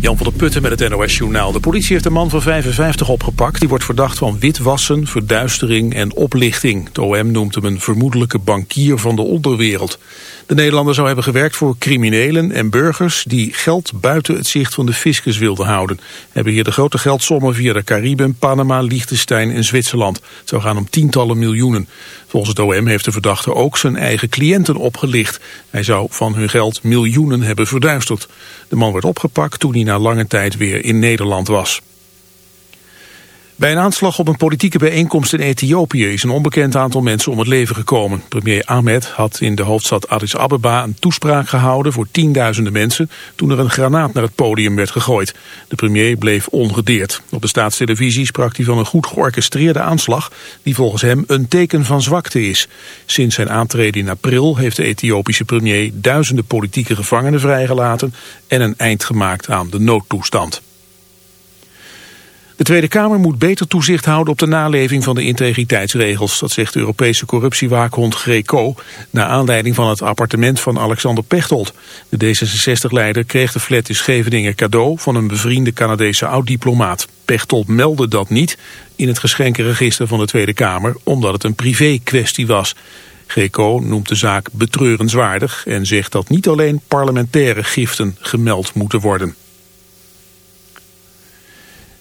Jan van der Putten met het NOS-journaal. De politie heeft een man van 55 opgepakt. Die wordt verdacht van witwassen, verduistering en oplichting. Het OM noemt hem een vermoedelijke bankier van de onderwereld. De Nederlander zou hebben gewerkt voor criminelen en burgers... die geld buiten het zicht van de fiscus wilden houden. Hebben hier de grote geldsommen via de Cariben, Panama, Liechtenstein en Zwitserland. Het zou gaan om tientallen miljoenen. Volgens het OM heeft de verdachte ook zijn eigen cliënten opgelicht. Hij zou van hun geld miljoenen hebben verduisterd. De man werd opgepakt toen hij na lange tijd weer in Nederland was. Bij een aanslag op een politieke bijeenkomst in Ethiopië is een onbekend aantal mensen om het leven gekomen. Premier Ahmed had in de hoofdstad Addis Ababa een toespraak gehouden voor tienduizenden mensen toen er een granaat naar het podium werd gegooid. De premier bleef ongedeerd. Op de staatstelevisie sprak hij van een goed georchestreerde aanslag die volgens hem een teken van zwakte is. Sinds zijn aantreden in april heeft de Ethiopische premier duizenden politieke gevangenen vrijgelaten en een eind gemaakt aan de noodtoestand. De Tweede Kamer moet beter toezicht houden op de naleving van de integriteitsregels. Dat zegt de Europese corruptiewaakhond Greco... na aanleiding van het appartement van Alexander Pechtold. De D66-leider kreeg de flat in Scheveningen cadeau... van een bevriende Canadese oud-diplomaat. Pechtold meldde dat niet in het geschenkenregister van de Tweede Kamer... omdat het een privé-kwestie was. Greco noemt de zaak betreurenswaardig... en zegt dat niet alleen parlementaire giften gemeld moeten worden.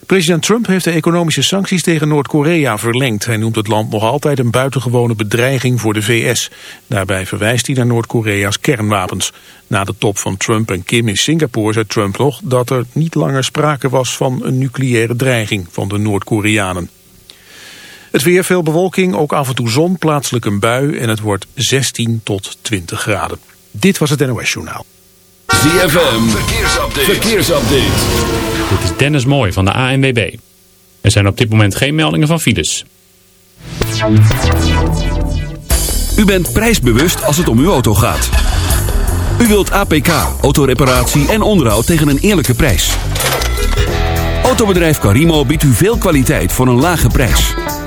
President Trump heeft de economische sancties tegen Noord-Korea verlengd. Hij noemt het land nog altijd een buitengewone bedreiging voor de VS. Daarbij verwijst hij naar Noord-Korea's kernwapens. Na de top van Trump en Kim in Singapore zei Trump nog dat er niet langer sprake was van een nucleaire dreiging van de Noord-Koreanen. Het weer, veel bewolking, ook af en toe zon, plaatselijk een bui en het wordt 16 tot 20 graden. Dit was het NOS Journaal. ZFM, verkeersupdate. verkeersupdate. Dit is Dennis Mooij van de ANWB. Er zijn op dit moment geen meldingen van files. U bent prijsbewust als het om uw auto gaat. U wilt APK, autoreparatie en onderhoud tegen een eerlijke prijs. Autobedrijf Carimo biedt u veel kwaliteit voor een lage prijs.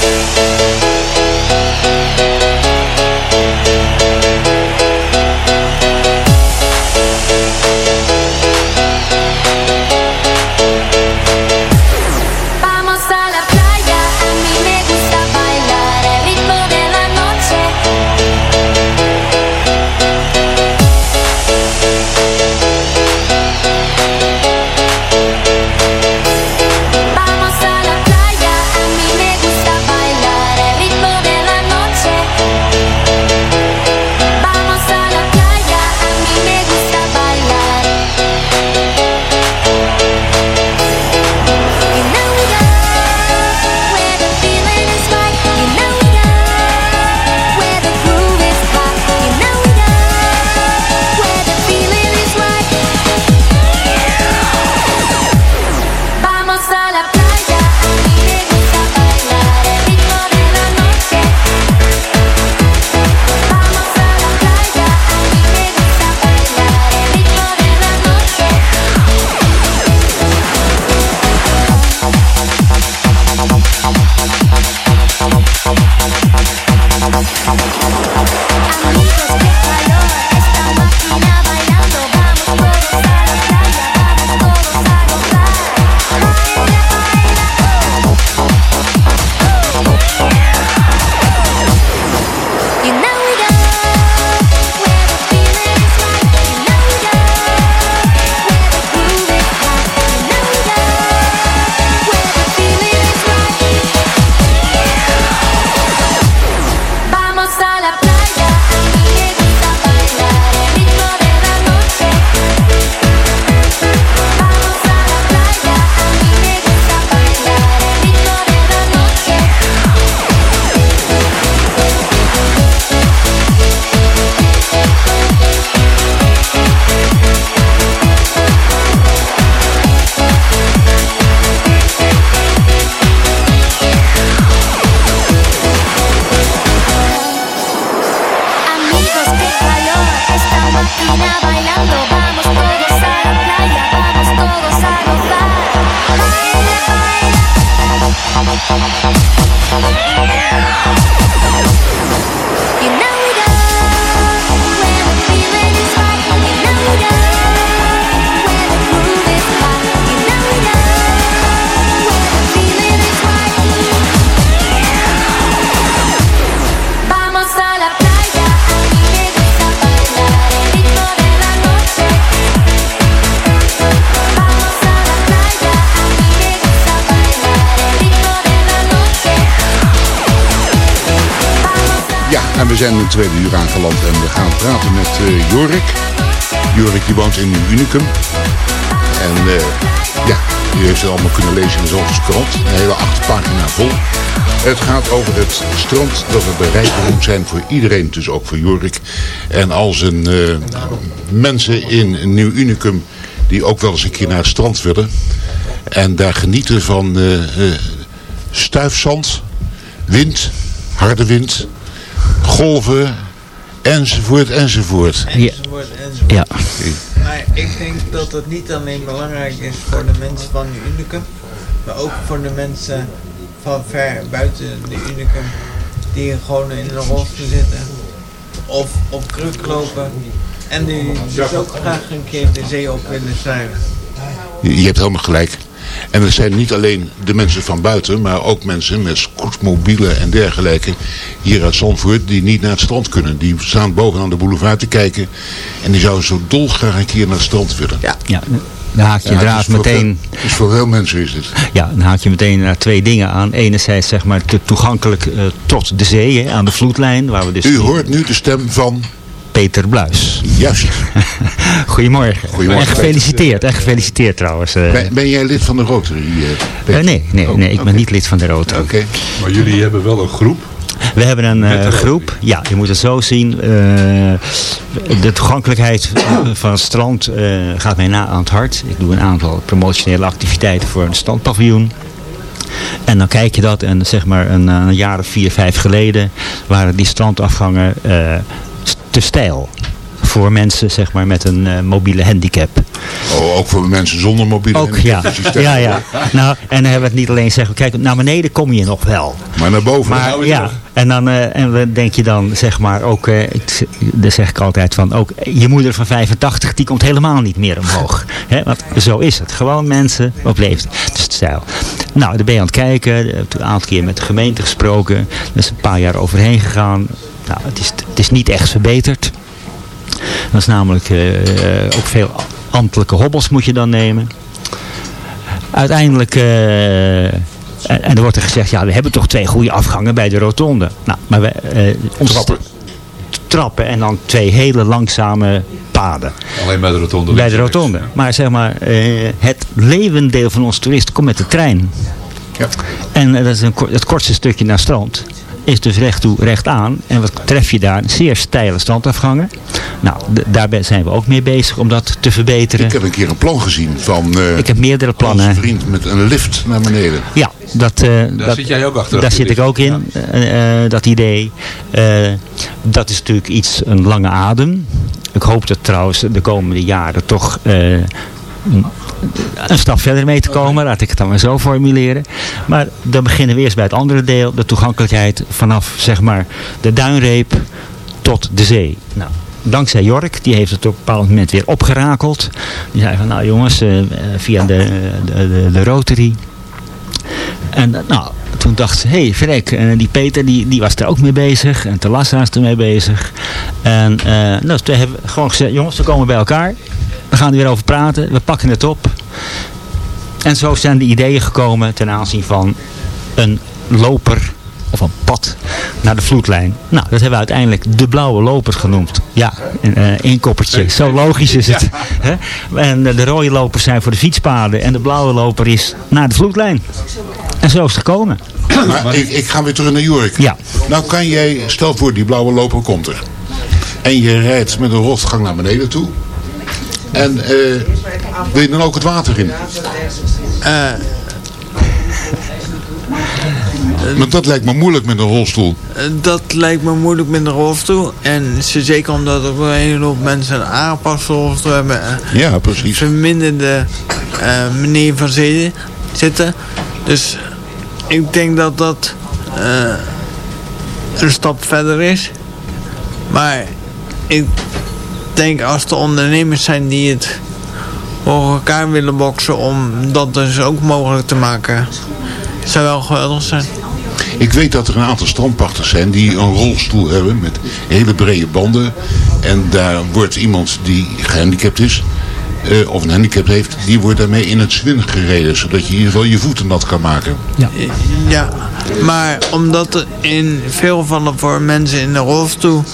Thank you. máquina bailando, vamos todos a la playa, vamos todos a. We zijn in tweede uur aangeland en we gaan praten met eh, Jorik. Jorik die woont in Unicum. En eh, ja, u heeft het allemaal kunnen lezen in de krant. Een hele achterpagina vol. Het gaat over het strand dat er bereikbaar moet zijn voor iedereen, dus ook voor Jorik. En al zijn eh, mensen in Nieuw Unicum die ook wel eens een keer naar het strand willen. En daar genieten van stuifzand, wind, harde wind, golven, enzovoort, enzovoort. Ja. ja. Maar ik denk dat het niet alleen belangrijk is voor de mensen van de Unicum, maar ook voor de mensen van ver buiten de Unicum die gewoon in een rolstoel zitten of op kruk lopen en die dus ook graag een keer de zee op willen. Je je hebt helemaal gelijk. En het zijn niet alleen de mensen van buiten, maar ook mensen met scootmobielen en dergelijke hier uit Zandvoort die niet naar het strand kunnen. Die staan bovenaan de boulevard te kijken en die zouden zo dolgraag een keer naar het strand willen. Ja. ja. Dan haak je Ja, het inderdaad is voor meteen... veel- Dus voor veel mensen is dit. Ja, dan haak je meteen naar twee dingen aan. Enerzijds zeg maar toegankelijk eh, tot de zee, hè, aan de vloedlijn. Waar we dus U hoort nu de stem van... Peter Bluis. Juist. Goedemorgen. Goedemorgen, En gefeliciteerd. En gefeliciteerd trouwens. eh. Ben, ben jij lid van de Rotary? eh, Peter? Eh, nee, nee, nee, ik ben niet lid van de Rotary. Oké. Maar jullie hebben wel een groep. We hebben een eh, groep, ja, je moet het zo zien. eh, de toegankelijkheid van het strand eh, gaat mij na aan het hart. Ik doe een aantal promotionele activiteiten voor een strandpaviljoen. En dan kijk je dat en zeg maar een, eh, een jaar of vier, vijf geleden waren die strandafgangen eh, te stijl. Voor mensen zeg maar met een eh, mobiele handicap. Oh, ook voor mensen zonder mobiele Ook, ja. handicapsysteem. ja, ja. Nou, en dan hebben we het niet alleen zeggen, kijk, naar beneden kom je nog wel. Maar naar boven. Maar ja, en dan eh, en denk je dan zeg maar ook, eh, ik, daar zeg ik altijd van, ook je moeder van 85, die komt helemaal niet meer omhoog. Want zo is het. Gewoon mensen op leeftijd. Het is het stijl. Nou, daar ben je aan het kijken. Een aantal keer met de gemeente gesproken. Er is een paar jaar overheen gegaan. Nou, het is, het is niet echt verbeterd. Dat is namelijk eh, eh, ook veel ambtelijke hobbels moet je dan nemen. Uiteindelijk, eh, en, en er wordt er gezegd, ja we hebben toch twee goede afgangen bij de rotonde. Nou, maar we, eh, ons Trappen. trappen en dan twee hele langzame paden. Alleen bij de rotonde. Bij de rotonde. Maar zeg maar, eh, het levendeel van onze toeristen komt met de trein. Ja. En eh, dat is een, het kortste stukje naar strand. Is dus recht toe, recht aan. En wat tref je daar? Zeer steile strandafgangen. Nou, daar zijn we ook mee bezig om dat te verbeteren. Ik heb een keer een plan gezien van eh Ik heb meerdere plannen. vriend met een lift naar beneden. Ja, dat, eh, dat, zit jij ook achter, Daar zit ik ook in, eh, eh, dat idee. Eh, dat is natuurlijk iets, een lange adem. Ik hoop dat trouwens de komende jaren toch eh, een, stap verder mee te komen. Laat ik het dan maar zo formuleren. Maar dan beginnen we eerst bij het andere deel. De toegankelijkheid vanaf zeg maar de duinreep tot de zee. Nou, dankzij Jork, die heeft het op een bepaald moment weer opgerakeld. Die zei van nou jongens, eh, eh, via de, de, de, de Rotary en eh, nou, toen dacht ze, hé, hey, verrek, en die Peter die, die was er ook mee bezig. En Telassa is er mee bezig. En nou, toen hebben we gewoon gezegd, jongens, we komen bij elkaar. We gaan er weer over praten. We pakken het op. En zo zijn de ideeën gekomen ten aanzien van een loper of een pad naar de vloedlijn. Nou, dat hebben we uiteindelijk de blauwe loper genoemd. Ja, een eh, inkoppertje. Zo logisch is het. Hè? En eh, de rode lopers zijn voor de fietspaden en de blauwe loper is naar de vloedlijn. En zo is het gekomen. Maar ik, ik ga weer terug naar Jorik. Ja. Nou kan jij, stel voor die blauwe loper komt er. En je rijdt met een rotgang naar beneden toe. En eh, wil je dan ook het water in? Eh, Want dat lijkt me moeilijk met een rolstoel. eh, dat lijkt me moeilijk met een rolstoel. En ze- zeker omdat er wel een hele hoop mensen een aangepaste rolstoel hebben. Ja, precies. verminderde eh manier van zitten, zitten. Dus ik denk dat dat een stap verder is. Maar ik denk als de ondernemers zijn die het voor elkaar willen boksen om dat dus ook mogelijk te maken, zou wel geweldig zijn. Ik weet dat er een aantal strandpachters zijn die een rolstoel hebben met hele brede banden. En daar wordt iemand die gehandicapt is, eh, of een handicap heeft, die wordt daarmee in het zwin gereden. Zodat je in ieder geval je voeten nat kan maken. Ja, maar omdat er in veel gevallen voor mensen in de rolstoel,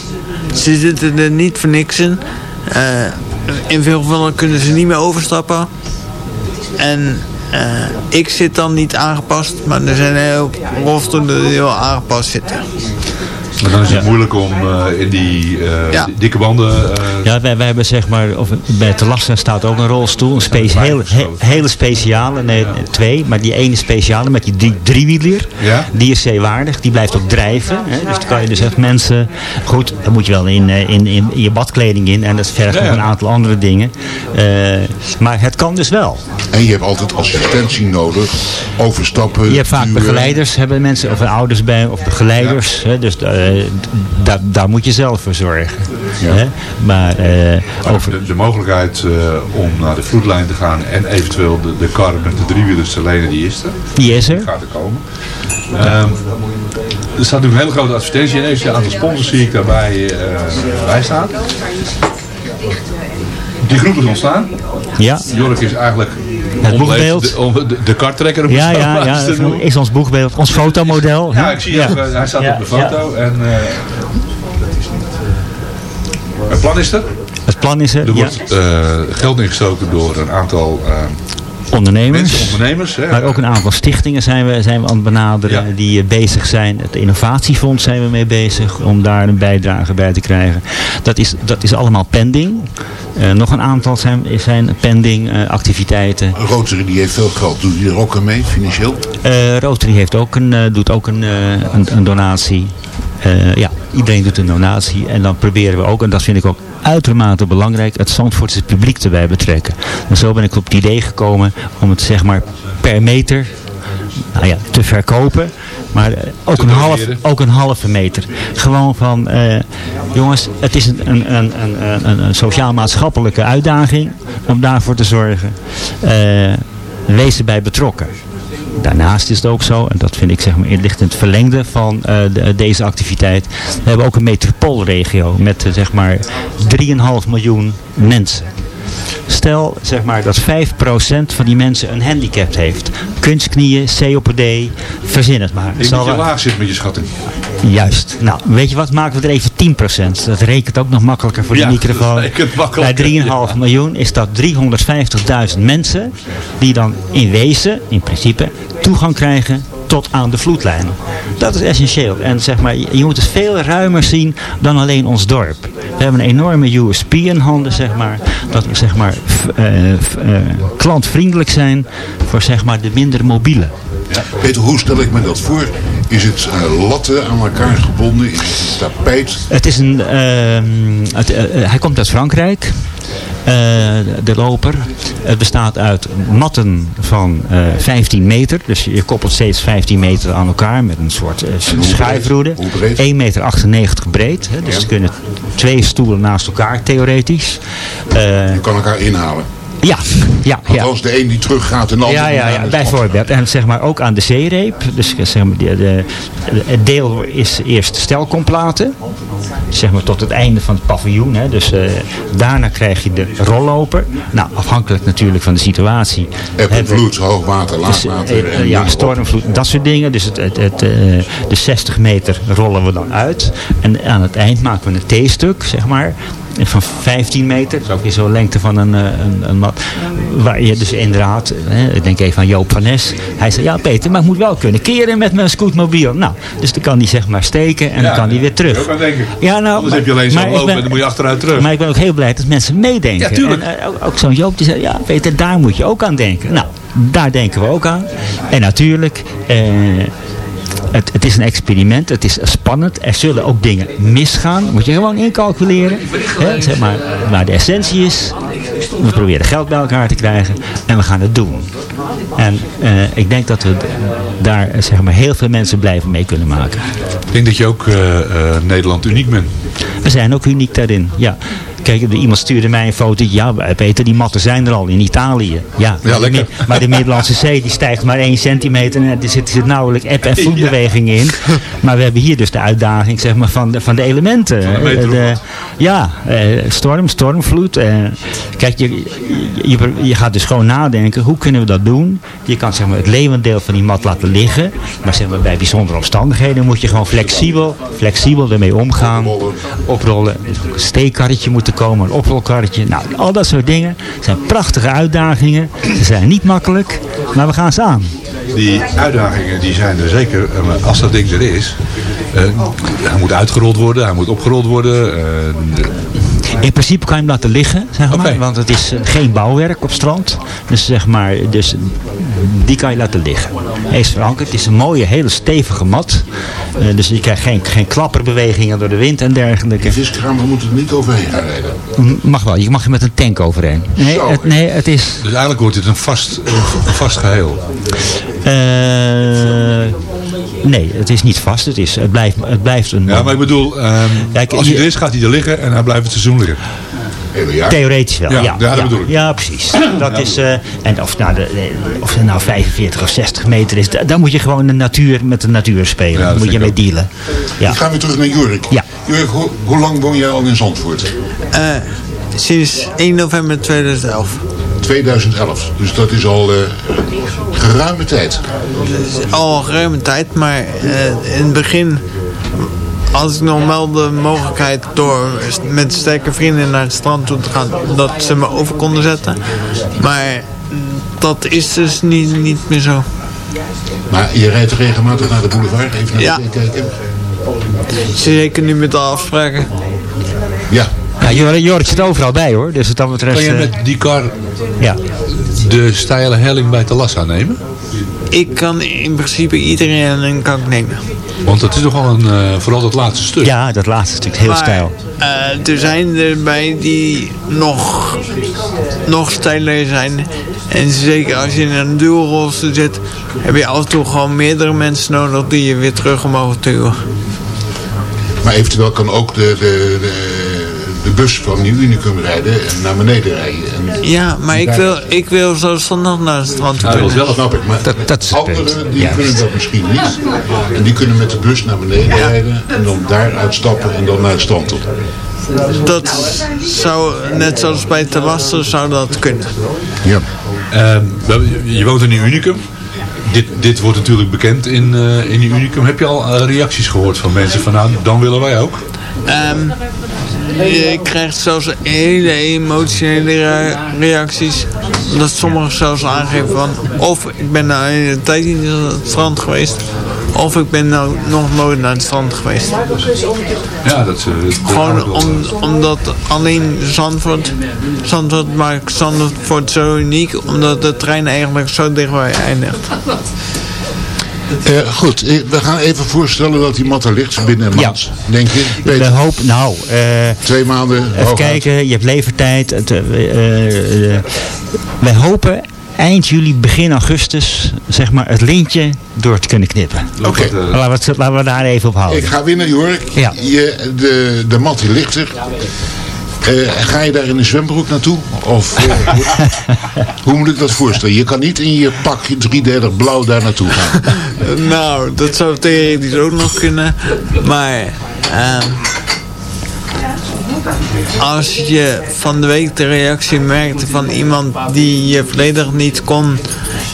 ze zitten er niet voor niks in. Eh, in veel gevallen kunnen ze niet meer overstappen. En eh, ik zit dan niet aangepast, maar er zijn heel veel rolstoelen die wel aangepast zitten. Maar dan is het moeilijk om eh, in die eh, Ja. dikke banden... eh, Ja, wij, wij hebben zeg maar, of bij te lasten staat ook een rolstoel. Een hele, he- hele speciale, nee, twee. Maar die ene speciale met die drie, driewieler, Ja. die is zeewaardig. Die blijft ook drijven. Hè? Dus dan kan je dus echt mensen... Goed, dan moet je wel in, eh, in, in, je badkleding in. En dat vergt Ja, nog ja. een aantal andere dingen. Eh, maar het kan dus wel. En je hebt altijd assistentie nodig. Overstappen. Je hebt vaak duwen. begeleiders, hebben mensen, of ouders bij, of begeleiders. Hè? Dus da- daar moet je zelf voor zorgen. Hè? Maar eh, over... de, de mogelijkheid eh, om naar de vloedlijn te gaan en eventueel de, de kar met de driewielers te lenen, die is er. Die is er. Die gaat er komen. Ehm, er staat nu een hele grote advertentie in. Even een aantal sponsors zie ik daarbij eh, bij staan. Die groep is ontstaan. Ja. Jork is eigenlijk Het om boegbeeld. de, om de, Ja, dat noemen. is ons boegbeeld, ons fotomodel. Ja, ik zie ook, eh, hij staat op de foto. En, eh, het plan is er. Het plan is er, Er wordt eh, geld ingestoken door een aantal eh, ondernemers. mensen, ondernemers. Hè. Maar ook een aantal stichtingen zijn we, zijn we aan het benaderen Ja. die eh, bezig zijn. Het innovatiefonds zijn we mee bezig om daar een bijdrage bij te krijgen. Dat is, dat is allemaal pending. Eh, nog een aantal zijn, zijn pending eh, activiteiten. Rotary die heeft veel geld. Doet hij er ook aan mee, financieel? Rotary heeft ook een, doet ook een, een, een donatie. Eh, ja, iedereen doet een donatie. En dan proberen we ook, en dat vind ik ook uitermate belangrijk, het Zandvoortse publiek erbij betrekken. En zo ben ik op het idee gekomen om het zeg maar per meter nou ja, te verkopen. Maar eh, ook, een half, ook een halve meter. Gewoon van, eh, jongens, het is een, een, een, een, een, sociaal-maatschappelijke uitdaging om daarvoor te zorgen. Eh, wees erbij betrokken. Daarnaast is het ook zo, en dat vind ik zeg maar, in het verlengde van eh, de- deze activiteit. We hebben ook een metropoolregio met eh, zeg maar 3,5 miljoen mensen. Stel zeg maar, dat 5% van die mensen een handicap heeft. Kunstknieën, COPD, verzin het maar. Denk Zal je laag zit met je schatting. Juist. Nou, weet je wat? Maken we er even 10%. Dat rekent ook nog makkelijker voor Ja, de microfoon. Bij 3,5 miljoen is dat 350.000 mensen die dan in wezen, in principe, toegang krijgen tot aan de vloedlijn. Dat is essentieel. En zeg maar, je moet het veel ruimer zien dan alleen ons dorp. We hebben een enorme USP in handen, zeg maar. Dat we zeg maar eh, eh, klantvriendelijk zijn voor zeg maar de minder mobiele. Peter, hoe stel ik me dat voor? Is het eh, latten aan elkaar gebonden? Is het een tapijt? Het is een, ehm, het, eh, eh, hij komt uit Frankrijk, de loper. Het bestaat uit matten van eh 15 meter. Dus je koppelt steeds 15 meter aan elkaar met een soort schuifroede. Hoe breed? 1,98 meter breed. Hè, dus er kunnen twee stoelen naast elkaar theoretisch. Je kan elkaar inhalen. Ja, ja, ja. Althans, de een die teruggaat en de ander Ja, ja, ja, bijvoorbeeld. En zeg maar ook aan de zeereep. Dus eh, zeg maar, de, de, het deel is eerst stelkomplaten. Zeg maar tot het einde van het paviljoen. Hè. Dus eh, daarna krijg je de rolloper. Nou, afhankelijk natuurlijk van de situatie. Eb vloed, hoogwater, dus, laagwater. eh, en ja, stormvloed, dat soort dingen. Dus het, het, het, eh, de 60 meter rollen we dan uit. En aan het eind maken we een T-stuk, zeg maar. Van 15 meter, dat is ook weer zo'n lengte van een, eh, een, een mat. Waar je dus inderdaad, hè, ik denk even aan Joop van Nes. Hij zei, ja Peter, maar ik moet wel kunnen keren met mijn scootmobiel. Nou, dus dan kan hij zeg maar steken en dan kan hij weer terug. Ja, nou, Anders heb je alleen ik lopen ben- en dan moet je achteruit terug. Maar ik ben ook heel blij dat mensen meedenken. Ja, tuurlijk. En, eh, ook ook zo'n Joop die zei, ja Peter, daar moet je ook aan denken. Nou, daar denken we ook aan. En natuurlijk, eh, het, het is een experiment, het is spannend. Er zullen ook dingen misgaan. Moet je gewoon incalculeren. Hè, zeg maar, maar de essentie is, we proberen geld bij elkaar te krijgen en we gaan het doen. En eh, ik denk dat we daar eh, zeg maar, heel veel mensen blijven mee kunnen maken. Ik denk dat je ook eh, Nederland uniek bent. We zijn ook uniek daarin, ja. Kijk, iemand stuurde mij een foto. Ja, Peter, die matten zijn er al in Italië. Ja, maar, de, lekker. Maar de Middellandse Zee die stijgt maar 1 centimeter. En er zit, zit nauwelijks eb- en vloedbeweging in. Maar we hebben hier dus de uitdaging zeg maar, van, de, van de elementen. de Eh, ja, eh, storm, stormvloed. eh. kijk, je, je, je- gaat dus gewoon nadenken. Hoe kunnen we dat doen? Je kan zeg maar, het levendeel van die mat laten liggen. Maar zeg maar, bij bijzondere omstandigheden moet je gewoon flexibel, flexibel ermee omgaan. Oprollen. Een steekkarretje moeten komen, een oprolkarretje. Nou, al dat soort dingen zijn prachtige uitdagingen. Ze zijn niet makkelijk, maar we gaan ze aan. Die uitdagingen die zijn er zeker, eh, als dat ding er is, eh, hij moet uitgerold worden, hij moet opgerold worden. eh, In principe kan je hem laten liggen, zeg maar, want het is eh, geen bouwwerk op strand. Dus zeg maar, dus die kan je laten liggen. Hij is verankerd, het is een mooie, hele stevige mat. Eh, dus je krijgt geen, geen klapperbewegingen door de wind en dergelijke. Viskraam, we moeten er niet overheen gaan rijden. Mag wel, je mag er met een tank overheen. Nee, Zo, het, nee, het is... dus eigenlijk wordt dit een vast, een vast geheel. eh, nee, het is niet vast. Het, is, het, blijft, het blijft een... Ja, maar ik bedoel, ehm, Kijk, als hij er is, gaat hij er liggen en hij blijft het seizoen liggen. Hele jaar. Theoretisch wel, Ja, ja. ja, dat bedoel ik. Ja, precies. Dat is, eh, en of, nou de, of het nou 45 of 60 meter is, da- daar moet je gewoon de natuur, met de natuur spelen. Ja, daar dat moet je mee ik dealen. Ja. Dan gaan we terug naar Jurik. Ja. Jurik, hoe, hoe lang woon jij al in Zandvoort? Eh, sinds 1 november 2011. 2011. Dus dat is al eh, geruime tijd. Al geruime tijd, maar eh, in het begin had ik nog wel de mogelijkheid door met sterke vrienden naar het strand toe te gaan, dat ze me over konden zetten. Maar dat is dus niet, niet meer zo. Maar je rijdt regelmatig naar de boulevard. Even naar Ja. kijken. Zeker nu met de afspraken. Ja. Jor zit overal bij hoor. Dus wat dat betreft... Kan je eh, met die kar ja. de steile helling bij Talassa nemen? Ik kan in principe iedereen een kant nemen. Want het is nogal een, eh, vooral dat laatste stuk. ja, dat laatste is natuurlijk heel Maar, stijl. eh, er zijn erbij die nog, nog steiler zijn. En zeker als je in een dualrolstoel zit, heb je af en toe gewoon meerdere mensen nodig die je weer terug mogen duwen. Maar eventueel kan ook de, de bus van Nieuw Unicum rijden en naar beneden rijden. En, Ja, maar ik wil, ik wil zo zondag naar het strand toe kunnen. zelf. snap ik. Maar Dat- dat het anderen die Juist. kunnen dat misschien niet. En die kunnen met de bus naar beneden rijden en dan daar uitstappen en dan naar het strand toe. Dat zou, net zoals bij Terrassen, zou dat kunnen. Ja. Ehm, je woont in die Unicum. Dit, dit wordt natuurlijk bekend in, eh in die Unicum. Heb je al eh, reacties gehoord van mensen van nou, dan willen wij ook? Ehm, je krijgt zelfs hele emotionele rea- reacties. Dat sommigen zelfs aangeven van... of ik ben nou een hele tijd niet naar het strand geweest... of ik ben nou nog nooit naar het strand geweest. Ja, dat, eh, dat Gewoon om, omdat alleen Zandvoort... Zandvoort maakt Zandvoort zo uniek... omdat de trein eigenlijk zo dichtbij eindigt. Eh, goed, eh, we gaan even voorstellen dat die mat er ligt binnen een Ja. maand. Denk je? We hopen, nou... eh, twee maanden. Even hooguit. kijken, je hebt levertijd. Het, wij hopen eind juli, begin augustus, zeg maar, het lintje door te kunnen knippen. Oké. Laten, we het, laten we daar even op houden. Ik ga naar Jork. Ja. Je, de, de mat die ligt er. Eh, ga je daar in een zwembroek naartoe? Of eh, hoe, moet ik dat voorstellen? Je kan niet in je pak driedelig blauw daar naartoe gaan. Nou, dat zou theoretisch ook nog kunnen. Maar ehm, als je van de week de reactie merkte van iemand die je volledig niet kon,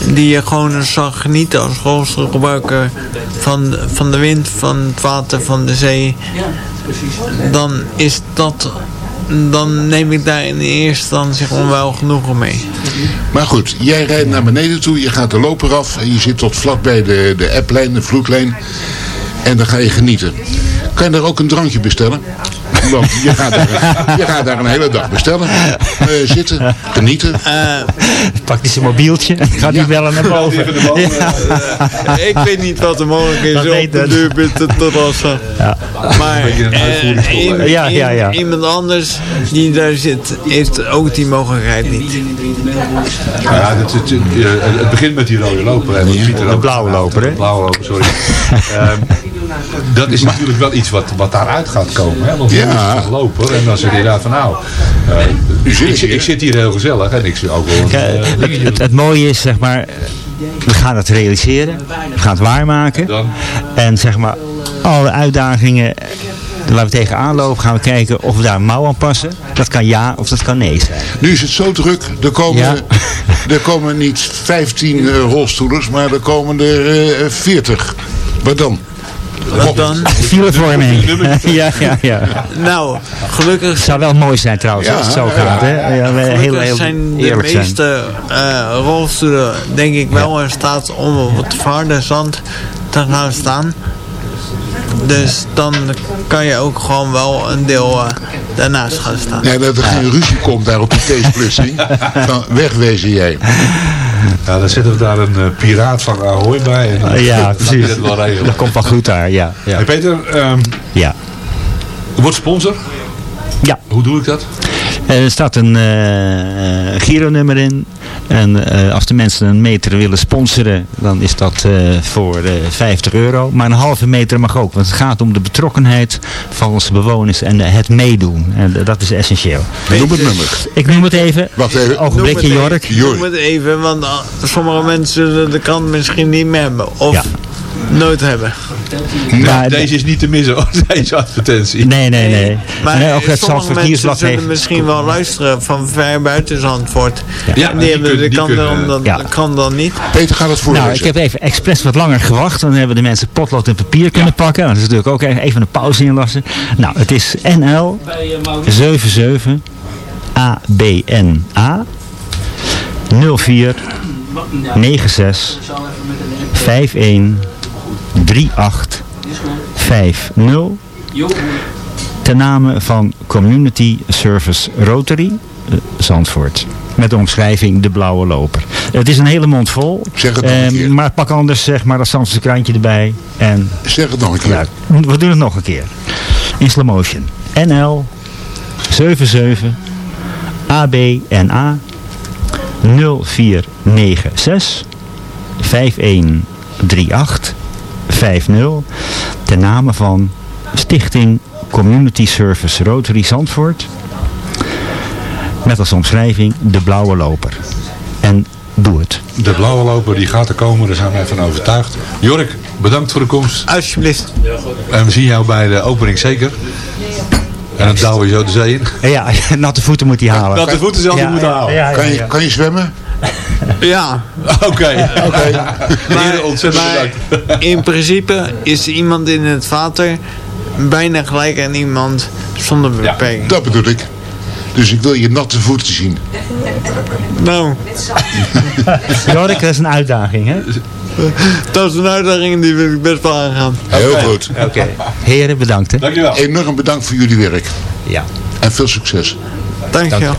die je gewoon zag genieten als rolstoelgebruiker van, van de wind, van het water, van de zee, dan is dat. Dan neem ik daar in de eerste instantie gewoon wel genoegen mee. Maar goed, jij rijdt naar beneden toe. Je gaat de loper af. En je zit tot vlakbij de, de applijn, de vloedlijn. En dan ga je genieten. Kan je daar ook een drankje bestellen? Want je gaat daar, je gaat daar een hele dag bestellen. Eh, zitten, genieten. Pak die zijn mobieltje en gaat die bellen naar boven. Ja. ik weet niet wat er mogelijk is Dat op de binnen te lossen. Ja. Maar eh? Ja, ja, ja. iemand anders die daar zit, heeft ook die mogelijkheid niet. Ja, het, het, het, het begint met die rode loper. En er de blauwe loper, hè? De blauwe loper, sorry. Dat is natuurlijk wel iets wat, wat daaruit gaat komen. Hè? Want Ja. loper. En dan zeg je inderdaad van nou, eh, U zit ik, ik zit hier heel gezellig. En ik zie ook wel een Kijk, eh, het, dingetje het, het mooie is, zeg maar, we gaan het realiseren. We gaan het waarmaken. Dan? En zeg maar, alle uitdagingen waar we tegenaan lopen, gaan we kijken of we daar een mouw aan passen. Dat kan ja of dat kan nee zijn. Nu is het zo druk. Er komen, Ja. er komen niet 15 eh, rolstoelers, maar er komen er eh, 40. Wat dan? Wat dan? Filevorming. ja, ja, ja. Nou, gelukkig Het zou wel mooi zijn trouwens, Ja, als het zo ja. gaat. Hè? Ja, we heel, heel zijn de meeste eh, rolstoelen denk ik wel in staat om op het harde zand te gaan staan. Dus dan kan je ook gewoon wel een deel eh, daarnaast gaan staan. Nee, dat er geen ruzie komt daar op die T-splitsing. Van wegwezen jij. Ja, dan zetten we daar een eh, piraat van Ahoy bij. En dan Ja, precies. dat wel regelen. Dat komt wel goed daar, ja. Ja. Hey Peter, ehm ja. word sponsor. ja. Hoe doe ik dat? Er staat een eh gironummer in. En eh, als de mensen een meter willen sponsoren, dan is dat eh, voor eh 50 euro. Maar een halve meter mag ook, want het gaat om de betrokkenheid van onze bewoners en eh, het meedoen. En eh, dat is essentieel. Noem het nummer. Ik noem het even. Wacht even. Ogenblikje Jork. even- Noem het even, want sommige mensen de krant misschien niet meer hebben. Of Ja. Nooit hebben. Maar, Deze is niet te missen, hoor, deze advertentie. nee, nee, nee. Maar Nee, ook het mensen zullen heeft... misschien wel luisteren van ver buiten Zandvoort. Ja, die hebben die kan kunnen- dan, dan, Ja. kan dan niet. Peter gaat het voorlezen. Nou, ik heb even expres wat langer gewacht. Dan hebben de mensen potlood en papier kunnen pakken. Dat is natuurlijk ook even een pauze inlassen. Nou, het is NL 77 ABNA 04 96 51 38 50 ten name van Community Service Rotary eh, Zandvoort. Met de omschrijving De Blauwe Loper. Het is een hele mond vol. Zeg het nog een Ehm, keer. Maar pak anders zeg maar dat Zandvoortse krantje erbij. En Zeg het nog een keer. ja, we doen het nog een keer. In slow motion. NL 77 ABNA 0496 5138 50 ten name van Stichting Community Service Rotary Zandvoort met als omschrijving De Blauwe Loper. En doe het. De blauwe loper die gaat er komen, daar zijn wij van overtuigd. Jork, bedankt voor de komst. Alsjeblieft. En we zien jou bij de opening zeker. En dan douwen we zo de zee in. Ja, natte voeten moet hij halen. Dat de voeten zelf Ja, moeten ja, halen. ja, ja, Kan je, kan je zwemmen? Ja, Oké. Heren, ontzettend maar bedankt. in principe is iemand in het water bijna gelijk aan iemand zonder beperking. Dat bedoel ik. Dus ik wil je natte voeten zien. Nou, Jorik, dat is een uitdaging, hè? dat is een uitdaging die wil ik best wel aangaan. Heel goed. Oké. Heren, bedankt, hè? Dankjewel. Enorm bedankt voor jullie werk. Ja. En veel succes. Dankjewel.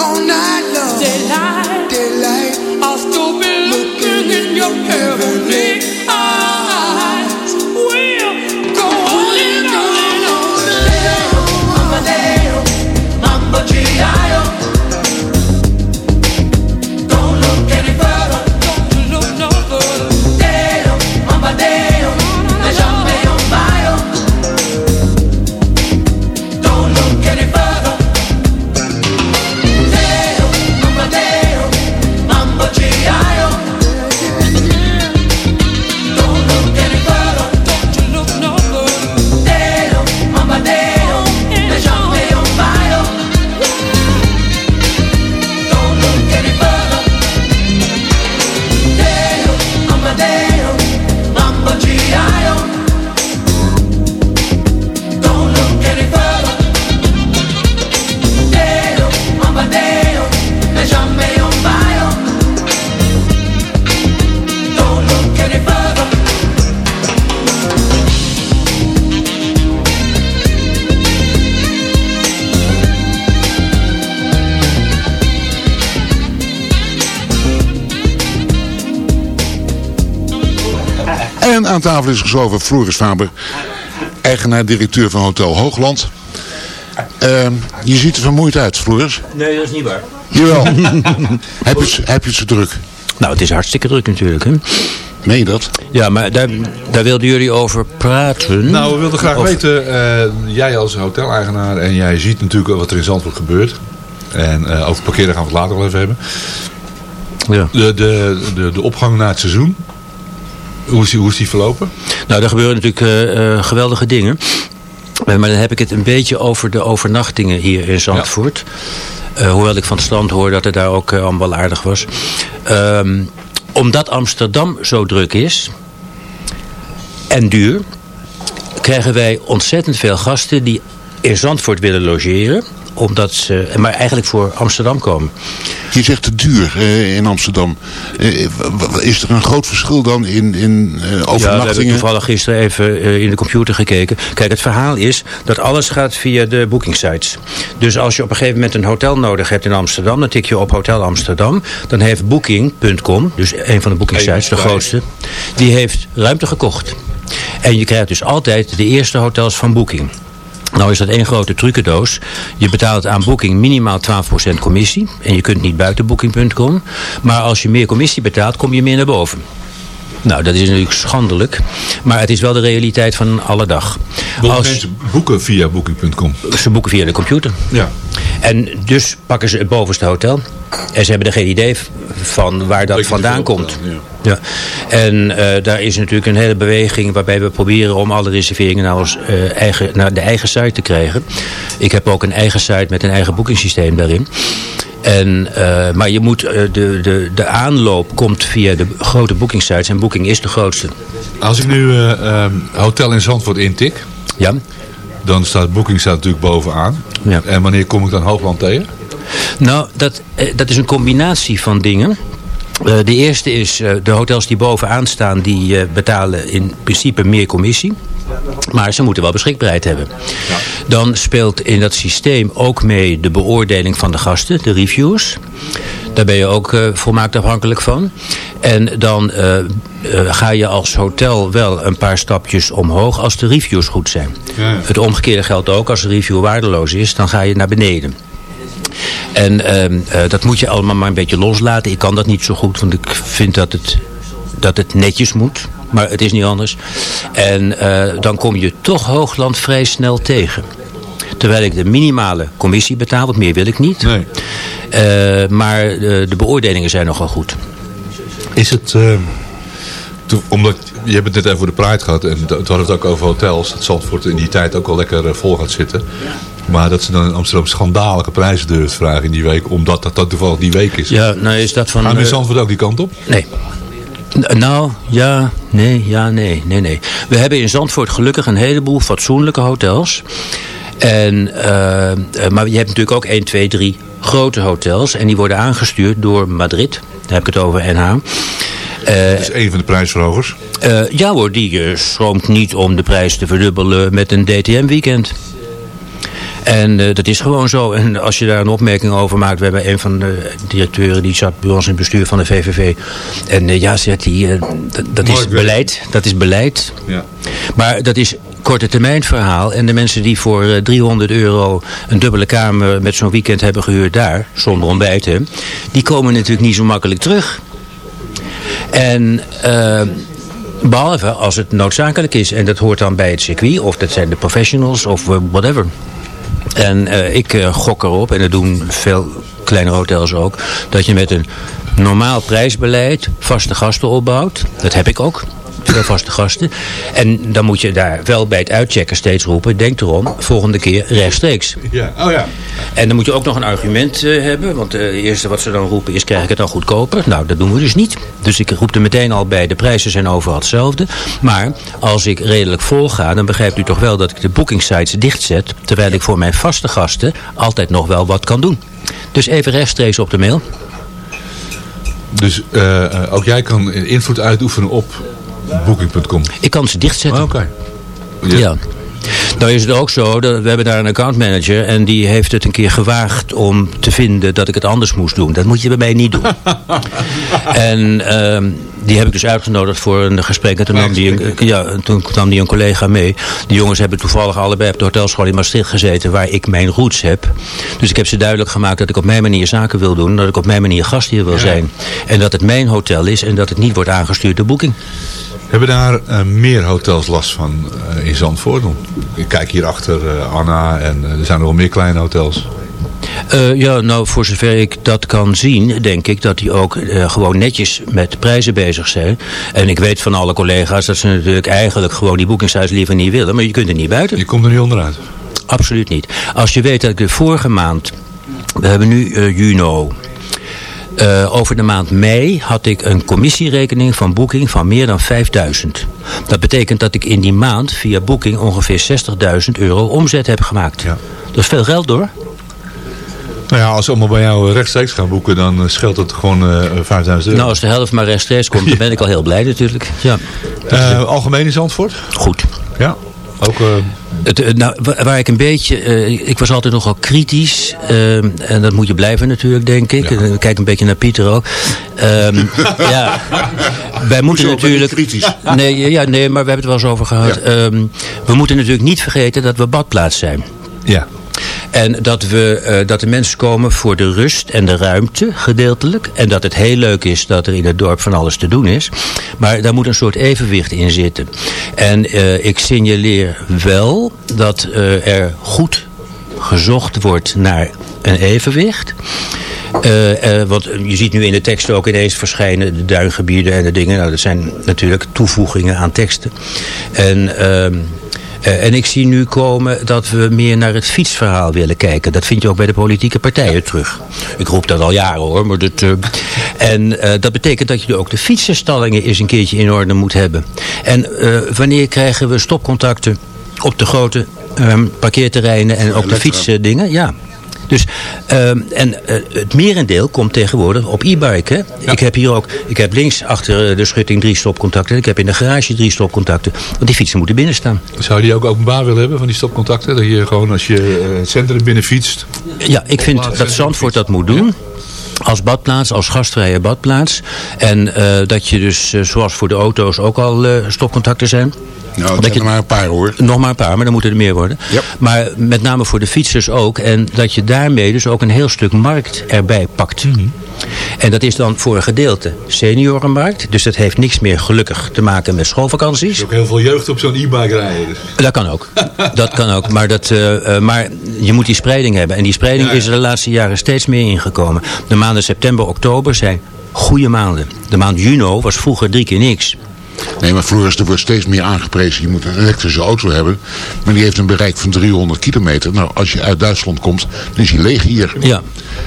all night. Tafel is geschoven Floris Faber, eigenaar-directeur van Hotel Hoogland. Ehm, je ziet er vermoeid uit, Floris. Nee, dat is niet waar. Jawel. heb, je, het- heb je het zo druk? Nou, het is hartstikke druk natuurlijk. Hè? Meen je dat? Ja, maar daar, daar wilden jullie over praten. Nou, we wilden graag Of- weten, eh, jij als hoteleigenaar en jij ziet natuurlijk wat er in Zandvoort gebeurt. En eh, over parkeren gaan we het later wel even hebben. Ja. De, de, de, de opgang naar het seizoen, hoe is die, hoe is die verlopen? Nou, er gebeuren natuurlijk eh, eh, geweldige dingen. Eh, maar dan heb ik het een beetje over de overnachtingen hier in Zandvoort. Hoewel ik van het strand hoor dat het daar ook eh, allemaal wel aardig was. Ehm, omdat Amsterdam zo druk is en duur... krijgen wij ontzettend veel gasten die in Zandvoort willen logeren. Omdat ze, maar eigenlijk voor Amsterdam komen. Je zegt te duur eh, in Amsterdam. Eh, is er een groot verschil dan in, in eh, Ja, we hebben overnachtingen? toevallig gisteren even eh, in de computer gekeken. Kijk, het verhaal is dat alles gaat via de booking sites. Dus als je op een gegeven moment een hotel nodig hebt in Amsterdam, dan tik je op Hotel Amsterdam. Dan heeft Booking.com, dus een van de booking sites, de grootste, die heeft ruimte gekocht. En je krijgt dus altijd de eerste hotels van Booking. Nou is dat één grote trucendoos. Je betaalt aan Booking minimaal 12% commissie. En je kunt niet buiten Booking.com. Maar als je meer commissie betaalt, kom je meer naar boven. Nou, dat is natuurlijk schandelijk. Maar het is wel de realiteit van alle dag. Als, mensen boeken via booking.com. ze boeken via de computer. Ja. En dus pakken ze het bovenste hotel. En ze hebben er geen idee van waar dat vandaan komt. Ja. En eh, daar is natuurlijk een hele beweging waarbij we proberen om alle reserveringen naar, ons, eh, eigen, naar de eigen site te krijgen. Ik heb ook een eigen site met een eigen boekingssysteem daarin. En, eh, maar je moet, eh, de, de, de aanloop komt via de grote boekingsites en Booking is de grootste. Als ik nu eh, ehm, hotel in Zandvoort intik, Ja? dan staat booking staat natuurlijk bovenaan. Ja. En wanneer kom ik dan Hoogland tegen? Nou, dat, dat is een combinatie van dingen. De eerste is, eh, de hotels die bovenaan staan, die betalen in principe meer commissie. Maar ze moeten wel beschikbaarheid hebben. Dan speelt in dat systeem ook mee de beoordeling van de gasten, de reviews. Daar ben je ook eh, volmaakt afhankelijk van. En dan eh, eh, ga je als hotel wel een paar stapjes omhoog als de reviews goed zijn. Ja. Het omgekeerde geldt ook. Als de review waardeloos is, dan ga je naar beneden. En ehm, eh, dat moet je allemaal maar een beetje loslaten. Ik kan dat niet zo goed, want ik vind dat het, dat het netjes moet. Maar het is niet anders. En eh, dan kom je toch Hoogland vrij snel tegen. Terwijl ik de minimale commissie betaal, want meer wil ik niet. Nee. Eh, maar eh, de beoordelingen zijn nogal goed. Is het, eh, to- omdat, je hebt het net even over de Pride gehad en toen hadden we het ook over hotels. Dat Zandvoort in die tijd ook al lekker vol gaat zitten. Maar dat ze dan in Amsterdam schandalige prijzen durven te vragen in die week, omdat dat dan toevallig die week is. Ja, nou is dat van... Gaan we in Zandvoort ook die kant op? Nee. Nou, ja, nee, ja, nee, nee, nee. We hebben in Zandvoort gelukkig een heleboel fatsoenlijke hotels. En, eh, eh, maar je hebt natuurlijk ook 1, 2, 3 grote hotels. En die worden aangestuurd door Madrid. Daar heb ik het over NH. Eh, Dat is een van de prijsverhogers. ja hoor, die schroomt niet om de prijs te verdubbelen met een DTM-weekend. En eh, dat is gewoon zo. En als je daar een opmerking over maakt... We hebben een van de directeuren die zat bij ons in het bestuur van de VVV. En eh, ja, zegt hij, eh, dat, is beleid. Dat is beleid. Ja. Maar dat is korte termijn verhaal. En de mensen die voor eh, 300 euro een dubbele kamer met zo'n weekend hebben gehuurd daar, zonder ontbijt, hè, die komen natuurlijk niet zo makkelijk terug. En eh, behalve als het noodzakelijk is. En dat hoort dan bij het circuit, of dat zijn de professionals, of whatever. En eh, ik eh, gok erop, en dat doen veel kleine hotels ook, dat je met een normaal prijsbeleid vaste gasten opbouwt. Dat heb ik ook. Veel vaste gasten. En dan moet je daar wel bij het uitchecken steeds roepen. Denk erom, volgende keer rechtstreeks. Ja. Oh ja. En dan moet je ook nog een argument eh, hebben. Want eh, het eerste wat ze dan roepen is, krijg ik het dan goedkoper? Nou, dat doen we dus niet. Dus ik roep er meteen al bij, de prijzen zijn overal hetzelfde. Maar als ik redelijk vol ga, dan begrijpt u toch wel dat ik de boekingsites dichtzet. Terwijl ik voor mijn vaste gasten altijd nog wel wat kan doen. Dus even rechtstreeks op de mail. Dus eh, ook jij kan invloed uitoefenen op booking.com. Ik kan ze dichtzetten. Oké. Ja. Nou is het ook zo, dat we hebben daar een accountmanager en die heeft het een keer gewaagd om te vinden dat ik het anders moest doen. Dat moet je bij mij niet doen. en ehm, die heb ik dus uitgenodigd voor een gesprek. En toen nam, die een, ja, en toen nam die een collega mee. Die jongens hebben toevallig allebei op de hotelschool in Maastricht gezeten. Waar ik mijn roots heb. Dus ik heb ze duidelijk gemaakt dat ik op mijn manier zaken wil doen. Dat ik op mijn manier gastheer wil zijn. En dat het mijn hotel is. En dat het niet wordt aangestuurd door Booking. Hebben daar eh, meer hotels last van eh, in Zandvoort? Want Ik kijk hier achter eh, Anna en er zijn nog wel meer kleine hotels. Ja, nou voor zover ik dat kan zien, denk ik dat die ook gewoon netjes met prijzen bezig zijn. En ik weet van alle collega's dat ze natuurlijk eigenlijk gewoon die boekingsites liever niet willen, maar je kunt er niet buiten. Je komt er niet onderuit. Absoluut niet. Als je weet dat ik de vorige maand, we hebben nu eh juni, eh, over de maand mei had ik een commissierekening van Booking van meer dan 5000. Dat betekent dat ik in die maand via Booking ongeveer 60.000 euro omzet heb gemaakt. Dat is veel geld hoor. Nou ja, als ze allemaal bij jou rechtstreeks gaan boeken, dan eh, scheelt het gewoon eh 5000 euro. Nou, als de helft maar rechtstreeks komt, dan ben ik al heel blij natuurlijk. Ja. Eh, algemeen in Zandvoort? Goed. Ja, ook... eh, Het, eh, nou, wa- waar ik een beetje, eh, ik was altijd nogal kritisch. eh, en dat moet je blijven natuurlijk, denk ik. Eh, kijk een beetje naar Pieter ook. Ehm, ja, wij moeten natuurlijk... kritisch? Nee, ja, ja, nee, maar we hebben het wel eens over gehad. Ehm, we moeten natuurlijk niet vergeten dat we badplaats zijn. ja. En dat, we, eh, dat de mensen komen voor de rust en de ruimte, gedeeltelijk. En dat het heel leuk is dat er in het dorp van alles te doen is. Maar daar moet een soort evenwicht in zitten. En eh, ik signaleer wel dat eh, er goed gezocht wordt naar een evenwicht. Want je ziet nu in de teksten ook ineens verschijnen de duingebieden en de dingen. Nou, dat zijn natuurlijk toevoegingen aan teksten. En... ehm, eh, en ik zie nu komen dat we meer naar het fietsverhaal willen kijken. Dat vind je ook bij de politieke partijen terug. Ik roep dat al jaren hoor. Maar dat, eh, en eh, dat betekent dat je ook de fietsenstallingen eens een keertje in orde moet hebben. En wanneer krijgen we stopcontacten op de grote ehm, parkeerterreinen en ook de fietsdingen? Ja. Dus, ehm, en eh, het merendeel komt tegenwoordig op e-bike. Ik heb hier ook, ik heb links achter eh, de schutting drie stopcontacten. Ik heb in de garage drie stopcontacten. Want die fietsen moeten binnen staan. Zou je die ook openbaar willen hebben, van die stopcontacten? Dat je gewoon als je eh, het centrum binnen fietst... Ja, ik vind dat Zandvoort dat moet doen. Als badplaats, als gastvrije badplaats. En eh, dat je dus, eh, zoals voor de auto's ook al eh, stopcontacten zijn. Nou, Dat zijn er je- maar een paar hoor. Nog maar een paar, maar dan moeten er meer worden. Ja. Maar met name voor de fietsers ook. En dat je daarmee dus ook een heel stuk markt erbij pakt. Mhm. En dat is dan voor een gedeelte seniorenmarkt. Dus dat heeft niks meer gelukkig te maken met schoolvakanties. Er is ook heel veel jeugd op zo'n e-bike rijden. Dus. Dat kan ook. Dat kan ook. Maar, dat, eh, eh, maar je moet die spreiding hebben. En die spreiding Ja, ja. is er de laatste jaren steeds meer ingekomen. De maanden september, oktober zijn goede maanden. De maand juni was vroeger drie keer niks. Nee, maar Floris, er wordt steeds meer aangeprezen. Je moet een elektrische auto hebben. Maar die heeft een bereik van 300 kilometer. Nou, als je uit Duitsland komt, dan is hij leeg hier. Ja.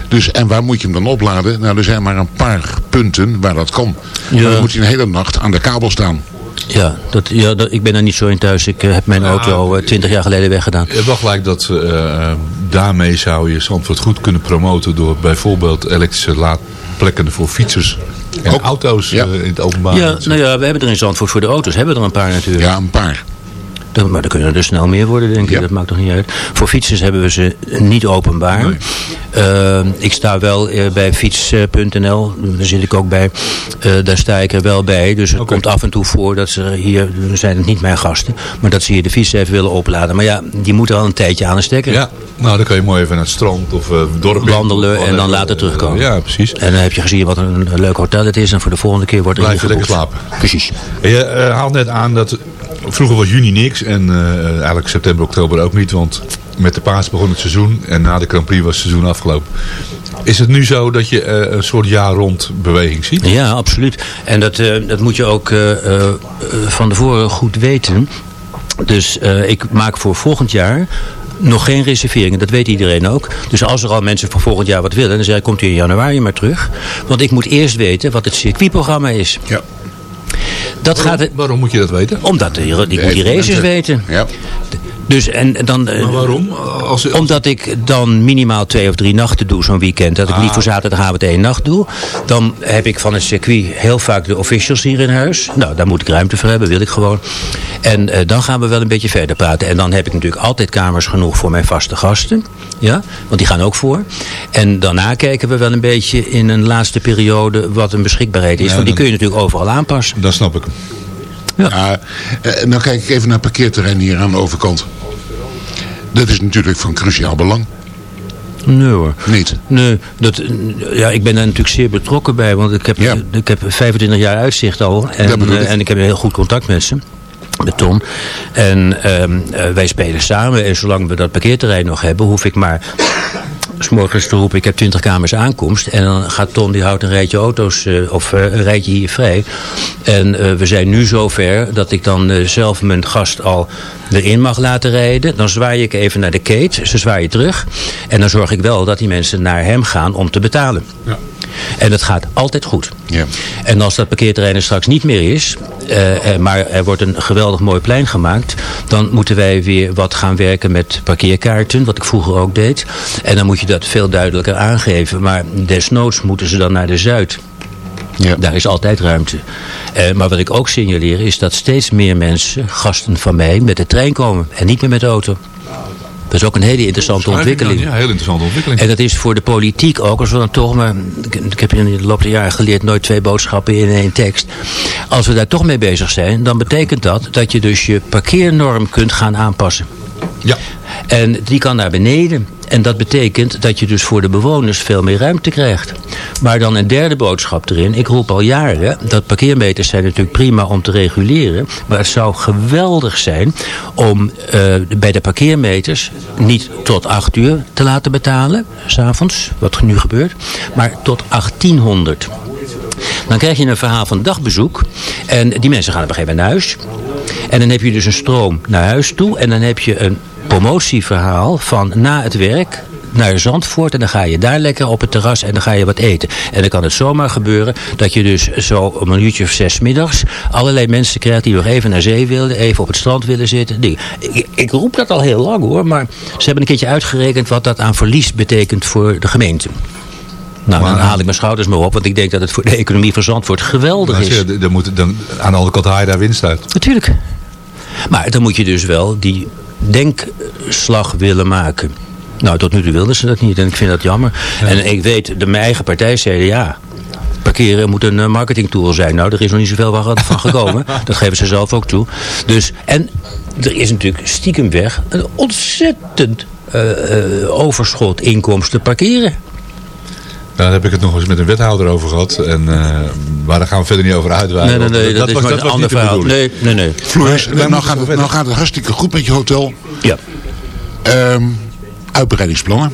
Dus, en waar moet je hem dan opladen? Nou, er zijn maar een paar punten waar dat kan. Ja. Maar dan moet hij een hele nacht aan de kabel staan. Ja, dat, ja dat, ik ben er niet zo in thuis. Ik eh, heb mijn auto eh, twintig jaar geleden weggedaan. Je hebt wel gelijk dat eh, daarmee zou je Zandvoort goed kunnen promoten... door bijvoorbeeld elektrische laadplekken voor fietsers en Ook. auto's Ja. eh, in het openbaar. Ja, nou ja, we hebben er in Zandvoort voor de auto's. Hebben we er een paar natuurlijk. Ja, een paar. Dan- maar dan kunnen er dus snel meer worden, denk ik. Ja. Dat maakt toch niet uit. Voor fietsers hebben we ze niet openbaar. Eh, ik sta wel eh, bij fiets.nl. Daar zit ik ook bij. Eh, daar sta ik er wel bij. Dus het komt af en toe voor dat ze hier... zijn het niet mijn gasten. Maar dat ze hier de fiets even willen opladen. Maar ja, die moeten al een tijdje aan een stekker. Ja, nou dan kan je mooi even naar het strand of eh dorp. Wandelen en dan later terugkomen. Ja, precies. En dan heb je gezien wat een, leuk hotel het is. En voor de volgende keer wordt er Blijf je lekker slapen. Precies. En Je eh, haalt net aan dat vroeger was juni niks en eh, eigenlijk september, oktober ook niet. Want met de paas begon het seizoen en na de Grand Prix was het seizoen afgelopen. Is het nu zo dat je eh, een soort jaar rond beweging ziet? Ja, absoluut. En dat, eh, dat moet je ook van tevoren goed weten. Dus ik maak voor volgend jaar nog geen reserveringen. Dat weet iedereen ook. Dus als er al mensen voor volgend jaar wat willen... dan zeg ik, komt u in januari maar terug. Want ik moet eerst weten wat het circuitprogramma is. Ja. Dat gaat het, Waarom moet je dat weten? omdat die, moet die races weten. Ja. Dus en dan, eh, Maar waarom? Als, als, Omdat ik dan minimaal twee of drie nachten doe zo'n weekend. Dat ik niet Ah. voor zaterdagavond één nacht doe. Dan heb ik van het circuit heel vaak de officials hier in huis. Nou, daar moet ik ruimte voor hebben, wil ik gewoon. En eh, dan gaan we wel een beetje verder praten. En dan heb ik natuurlijk altijd kamers genoeg voor mijn vaste gasten. Ja, want die gaan ook voor. En daarna kijken we wel een beetje in een laatste periode wat een beschikbaarheid is. Ja, want die kun je natuurlijk overal aanpassen. Dan snap ik. Ja, eh, nou kijk ik even naar het parkeerterrein hier aan de overkant. Dat is natuurlijk van cruciaal belang. Nee hoor. Niet? Nee, dat, eh, ja, ik ben daar natuurlijk zeer betrokken bij. Want ik heb, ik heb 25 jaar uitzicht al. En, bedoel ik. eh, en ik heb heel goed contact met ze. Met Ton. En ehm, eh, wij spelen samen. En zolang we dat parkeerterrein nog hebben, hoef ik maar... S morgens te roepen, ik heb 20 kamers aankomst. En dan gaat Ton, die houdt een rijtje auto's, eh, of eh, een rijtje hier vrij. En eh, we zijn nu zover dat ik dan zelf mijn gast al erin mag laten rijden. Dan zwaai ik even naar de kate, ze zwaaien terug. En dan zorg ik wel dat die mensen naar hem gaan om te betalen. Ja. En dat gaat altijd goed. Ja. En als dat parkeerterrein er straks niet meer is, eh, eh, maar er wordt een geweldig mooi plein gemaakt, dan moeten wij weer wat gaan werken met parkeerkaarten, wat ik vroeger ook deed. En dan moet je dat veel duidelijker aangeven. Maar desnoods moeten ze dan naar de Zuid. Ja. Daar is altijd ruimte. Eh, maar wat ik ook signaleer is dat steeds meer mensen, gasten van mij, met de trein komen en niet meer met de auto. Dat is ook een hele interessante ontwikkeling. Ja, heel interessante ontwikkeling. En dat is voor de politiek ook, als we dan toch maar, ik, ik heb in de loop der jaren geleerd, nooit twee boodschappen in één tekst. Als we daar toch mee bezig zijn, dan betekent dat dat je dus je parkeernorm kunt gaan aanpassen. Ja. En die kan naar beneden. En dat betekent dat je dus voor de bewoners veel meer ruimte krijgt. Maar dan een derde boodschap erin. Ik roep al jaren dat parkeermeters zijn natuurlijk prima om te reguleren. Maar het zou geweldig zijn om eh, bij de parkeermeters niet tot 8 uur te laten betalen. S'avonds, wat nu gebeurt. Maar tot 1800. Dan krijg je een verhaal van dagbezoek. En die mensen gaan op een gegeven moment naar huis. En dan heb je dus een stroom naar huis toe. En dan heb je een promotieverhaal van na het werk naar Zandvoort en dan ga je daar lekker op het terras en dan ga je wat eten. En dan kan het zomaar gebeuren dat je dus zo een uurtje of zes middags allerlei mensen krijgt die nog even naar zee willen, even op het strand willen zitten. Ik, ik roep dat al heel lang hoor, maar ze hebben een keertje uitgerekend wat dat aan verlies betekent voor de gemeente. Nou, dan haal ik mijn schouders maar op, want ik denk dat het voor de economie van Zandvoort geweldig is. je, dan moet, dan, aan de andere kant haal je daar winst uit. Natuurlijk. Maar dan moet je dus wel die denkslag willen maken. Nou, tot nu toe wilden ze dat niet en ik vind dat jammer. En ik weet, de, mijn eigen partij zei ja. Parkeren moet een eh, marketingtool zijn. Nou, er is nog niet zoveel van gekomen. dat geven ze zelf ook toe. Dus, en er is natuurlijk stiekem weg een ontzettend eh, eh, overschot inkomsten parkeren. Daar heb ik het nog eens met een wethouder over gehad. En, eh, maar daar gaan we verder niet over uitweiden. Nee, nee, nee, want dat, is maar een was ander verhaal. Nee, nee, nee. Floris, wij nou, gaat het, nou gaat het hartstikke goed met je hotel. Ja. Ehm, uitbreidingsplannen.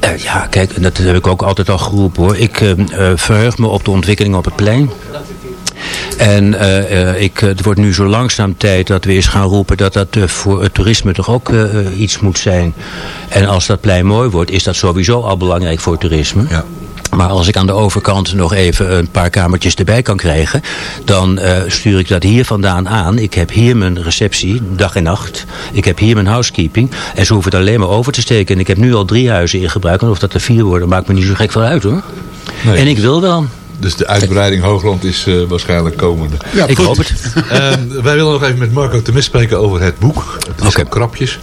Eh, ja, kijk, dat heb ik ook altijd al geroepen hoor. Ik eh, eh, verheug me op de ontwikkeling op het plein. En eh, eh, ik, het wordt nu zo langzaam tijd dat we eens gaan roepen dat dat eh, voor het toerisme toch ook eh, eh, iets moet zijn. En als dat plein mooi wordt, is dat sowieso al belangrijk voor toerisme. Ja. Maar als ik aan de overkant nog even een paar kamertjes erbij kan krijgen, dan eh, stuur ik dat hier vandaan aan. Ik heb hier mijn receptie, dag en nacht. Ik heb hier mijn housekeeping. En ze hoeven het alleen maar over te steken. En ik heb nu al drie huizen in gebruik. En of dat er vier worden, maakt me niet zo gek veel uit hoor. Nee. En ik wil wel. Dus de uitbreiding Hoogland is eh, waarschijnlijk komende. Ja, ik goed. hoop het. Ehm, wij willen nog even met Marco te spreken over het boek. Het is Oké. krapjes.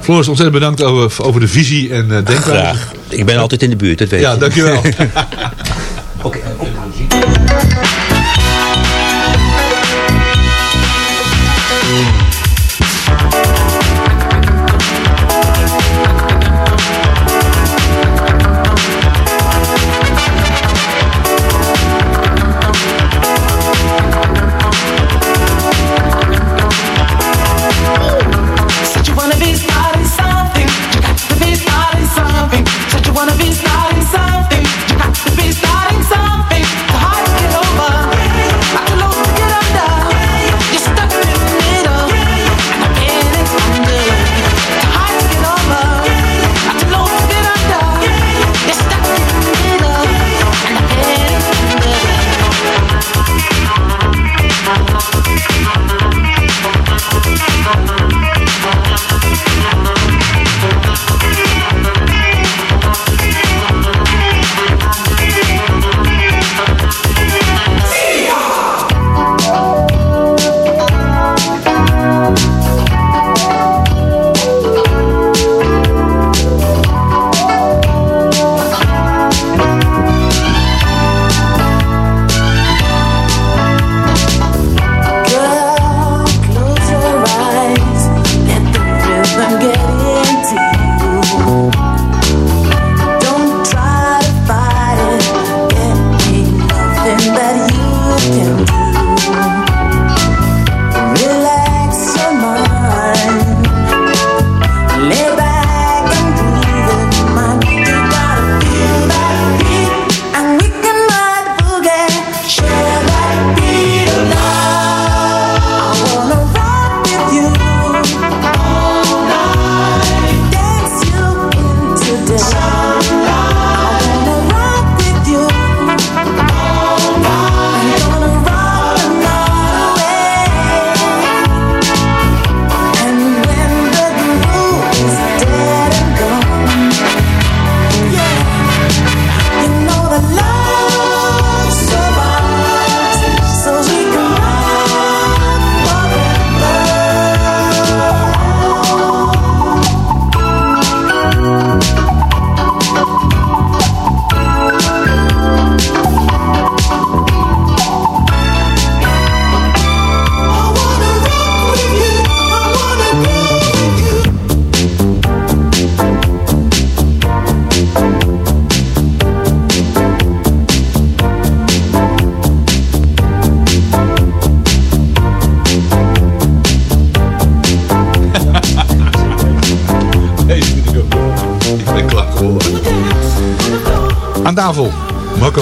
Floris, ontzettend bedankt over, over de visie en uh, denkwijze. Graag. Ik ben altijd in de buurt, dat weet Ja, je. dankjewel. Said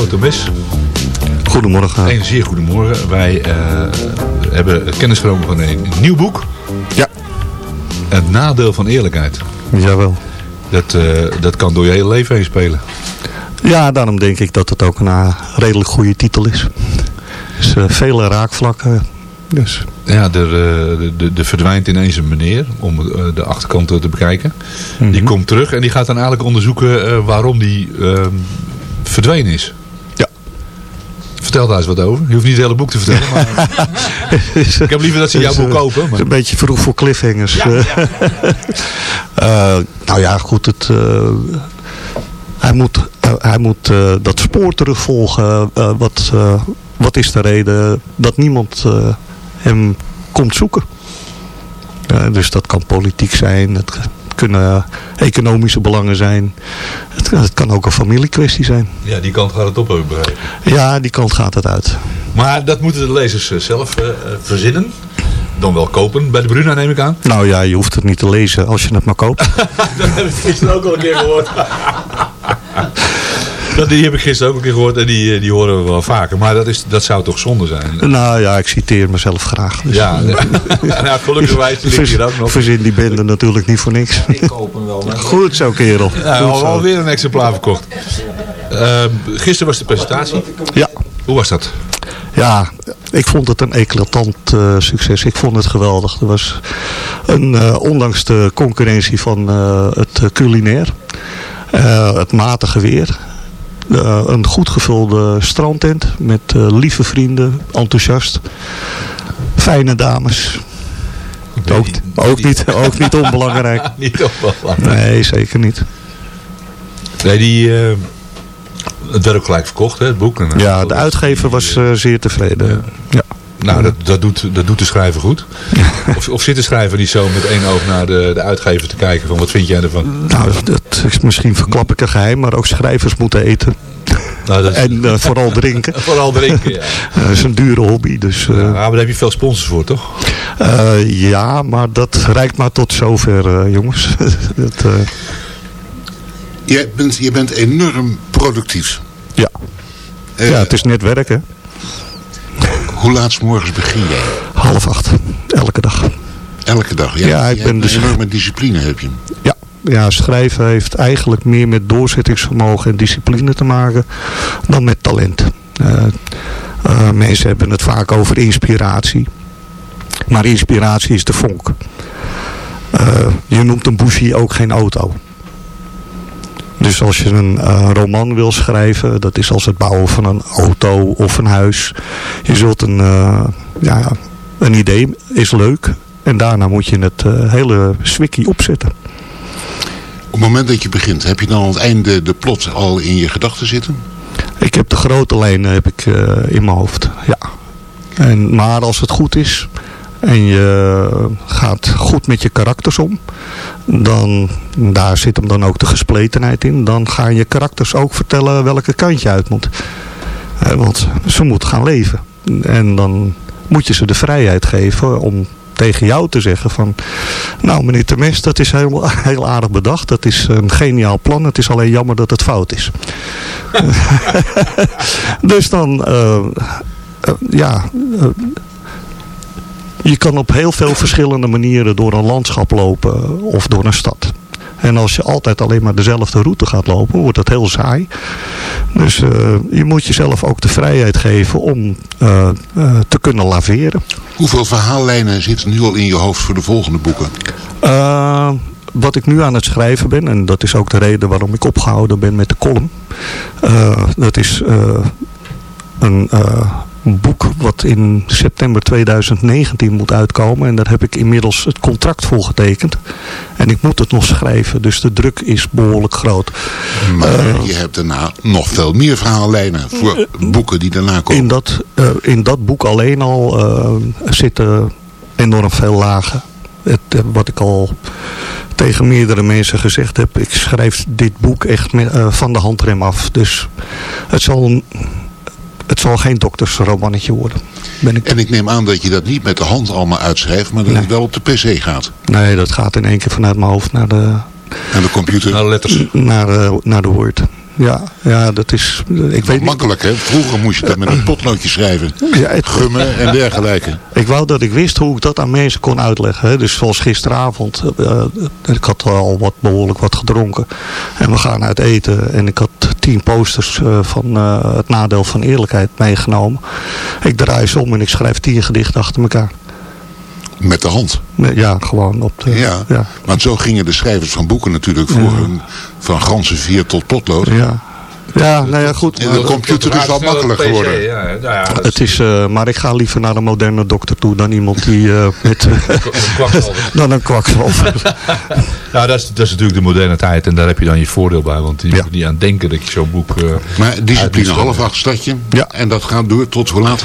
Tomes. Goedemorgen. Een zeer goedemorgen. Wij eh, hebben kennis genomen van een nieuw boek. Ja. Het nadeel van eerlijkheid. Jawel. Dat, eh, dat kan door je hele leven heen spelen. Ja, daarom denk ik dat het ook een eh, redelijk goede titel is. Dus vele raakvlakken. Dus. Ja, er, er, er verdwijnt ineens een meneer om de achterkant te bekijken. Die komt terug en die gaat dan eigenlijk onderzoeken waarom die ehm, verdwenen is. Vertel daar eens wat over. Je hoeft niet het hele boek te vertellen. Maar ik heb liever dat ze jouw boek kopen. Het Maar... is een beetje vroeg voor cliffhangers. Ja, ja. Eh, nou ja, goed. Het, eh, hij moet, eh, hij moet eh, dat spoor terugvolgen. Eh, wat, eh, wat is de reden dat niemand eh, hem komt zoeken? Eh, dus dat kan politiek zijn. Het kunnen economische belangen zijn. Het, het kan ook een familiekwestie zijn. Ja, die kant gaat het op, begrepen. Ja, die kant gaat het uit. Maar dat moeten de lezers eh, zelf eh, eh, verzinnen. Dan wel kopen bij de Bruna, neem ik aan. Nou ja, je hoeft het niet te lezen als je het maar koopt. dat heb ik gisteren ook al een keer gehoord. dat, die heb ik gisteren ook een keer gehoord en die, eh, die horen we wel vaker. Maar dat, is, dat zou toch zonde zijn? nou ja, ik citeer mezelf graag. Dus, Ja, nou, gelukkig wijs ligt hier ook nog. Verzin die bende natuurlijk niet voor niks. Ik koop hem wel. Maar... Goed zo, kerel. Ja, Goed zo. alweer een exemplaar verkocht. Ehm, gisteren was de presentatie. Ja. Hoe was dat? Ja, ik vond het een eclatant eh, succes. Ik vond het geweldig. Er was een, eh, ondanks de concurrentie van eh, het culinair, eh, het matige weer, eh, een goed gevulde strandtent met eh, lieve vrienden, enthousiast, fijne dames. Ook, ook, niet, ook niet onbelangrijk. niet onbelangrijk. Nee, zeker niet. Nee, die, eh, het werd ook gelijk verkocht, hè, het boek. En, Ja, de uitgever was zeer tevreden. Ja. Nou, dat, dat, doet, dat doet de schrijver goed. Of, of zit de schrijver niet zo met één oog naar de, de uitgever te kijken van wat vind jij ervan? Nou, dat is misschien verklap ik een geheim, maar ook schrijvers moeten eten. Nou, is- En eh, vooral drinken. Vooral drinken, ja. Eh, dat is een dure hobby, dus... eh, Ja, maar daar heb je veel sponsors voor, toch? eh, ja, maar dat reikt maar tot zover, eh, jongens. dat, eh, Je bent, je bent enorm productief. ja. Ja, het is net werken. Hoe laat 's morgens begin jij? Half acht, elke dag. Elke dag? Ja, Ja, ik ben dus- enorme discipline heb je. Ja, ja, schrijven heeft eigenlijk meer met doorzettingsvermogen en discipline te maken dan met talent. Eh, mensen hebben het vaak over inspiratie. Maar inspiratie is de vonk. Eh, je noemt een bougie ook geen auto. Dus als je een eh, roman wil schrijven, dat is als het bouwen van een auto of een huis. Je zult een, eh, ja, een idee is leuk. En daarna moet je het eh, hele swikkie opzetten. Op het moment dat je begint, heb je dan aan het einde de plot al in je gedachten zitten? Ik heb de grote lijnen heb ik, in mijn hoofd, ja. En, maar als het goed is en je gaat goed met je karakters om, dan, daar zit hem dan ook de gespletenheid in, dan gaan je karakters ook vertellen welke kant je uit moet. Eh, want ze moeten gaan leven. En dan moet je ze de vrijheid geven om tegen jou te zeggen van... Nou meneer Temes, dat is heel, heel aardig bedacht. Dat is een geniaal plan. Het is alleen jammer dat het fout is. dus dan... eh, eh, ja... je kan op heel veel verschillende manieren door een landschap lopen of door een stad. En als je altijd alleen maar dezelfde route gaat lopen, wordt dat heel saai. Dus eh, je moet jezelf ook de vrijheid geven om eh, eh, te kunnen laveren. Hoeveel verhaallijnen zitten nu al in je hoofd voor de volgende boeken? Wat ik nu aan het schrijven ben, en dat is ook de reden waarom ik opgehouden ben met de column. dat is eh, een eh, boek wat in september 2019 moet uitkomen. En daar heb ik inmiddels het contract voor getekend. En ik moet het nog schrijven, dus de druk is behoorlijk groot. Maar Eh, je hebt daarna nog veel meer verhaallijnen voor boeken die daarna komen. In dat, eh, in dat boek alleen al eh, zitten enorm veel lagen. Het, eh, wat ik al tegen meerdere mensen gezegd heb. Ik schrijf dit boek echt met, eh, van de handrem af. Dus het zal, het zal geen doktersromannetje worden. Ben ik En ik neem aan dat je dat niet met de hand allemaal uitschrijft, maar dat het wel op de pc gaat. Nee, dat gaat in één keer vanuit mijn hoofd naar de, En de computer. Nou, letters. naar, eh, naar de Word. ja, ja, dat is... Ik weet niet, Makkelijk, hè? Vroeger moest je dat met een potloodje schrijven. Ja, het- Gummen en dergelijke. Ik wou dat ik wist hoe ik dat aan mensen kon uitleggen. Hè. Dus zoals gisteravond. eh, ik had al wat, behoorlijk wat gedronken. En we gaan uit eten. En ik had tien posters eh, van eh, het nadeel van eerlijkheid meegenomen. Ik draai ze om en ik schrijf tien gedichten achter elkaar. Met de hand. Ja, gewoon op de... Ja. ja. Want zo gingen de schrijvers van boeken natuurlijk voor hun, van ganzenvier tot potlood. Ja. Ja, nou ja, goed. En de computer is wel makkelijker geworden. Ja, nou ja, Het is, eh, maar ik ga liever naar een moderne dokter toe dan iemand die eh, met... kwakzalver. dan een kwakzalver. Nou, dat is, dat is natuurlijk de moderne tijd en daar heb je dan je voordeel bij. Want je Ja. moet niet aan denken dat je zo'n boek... eh, Maar discipline half acht stadje. Ja. En dat gaat door tot hoe laat?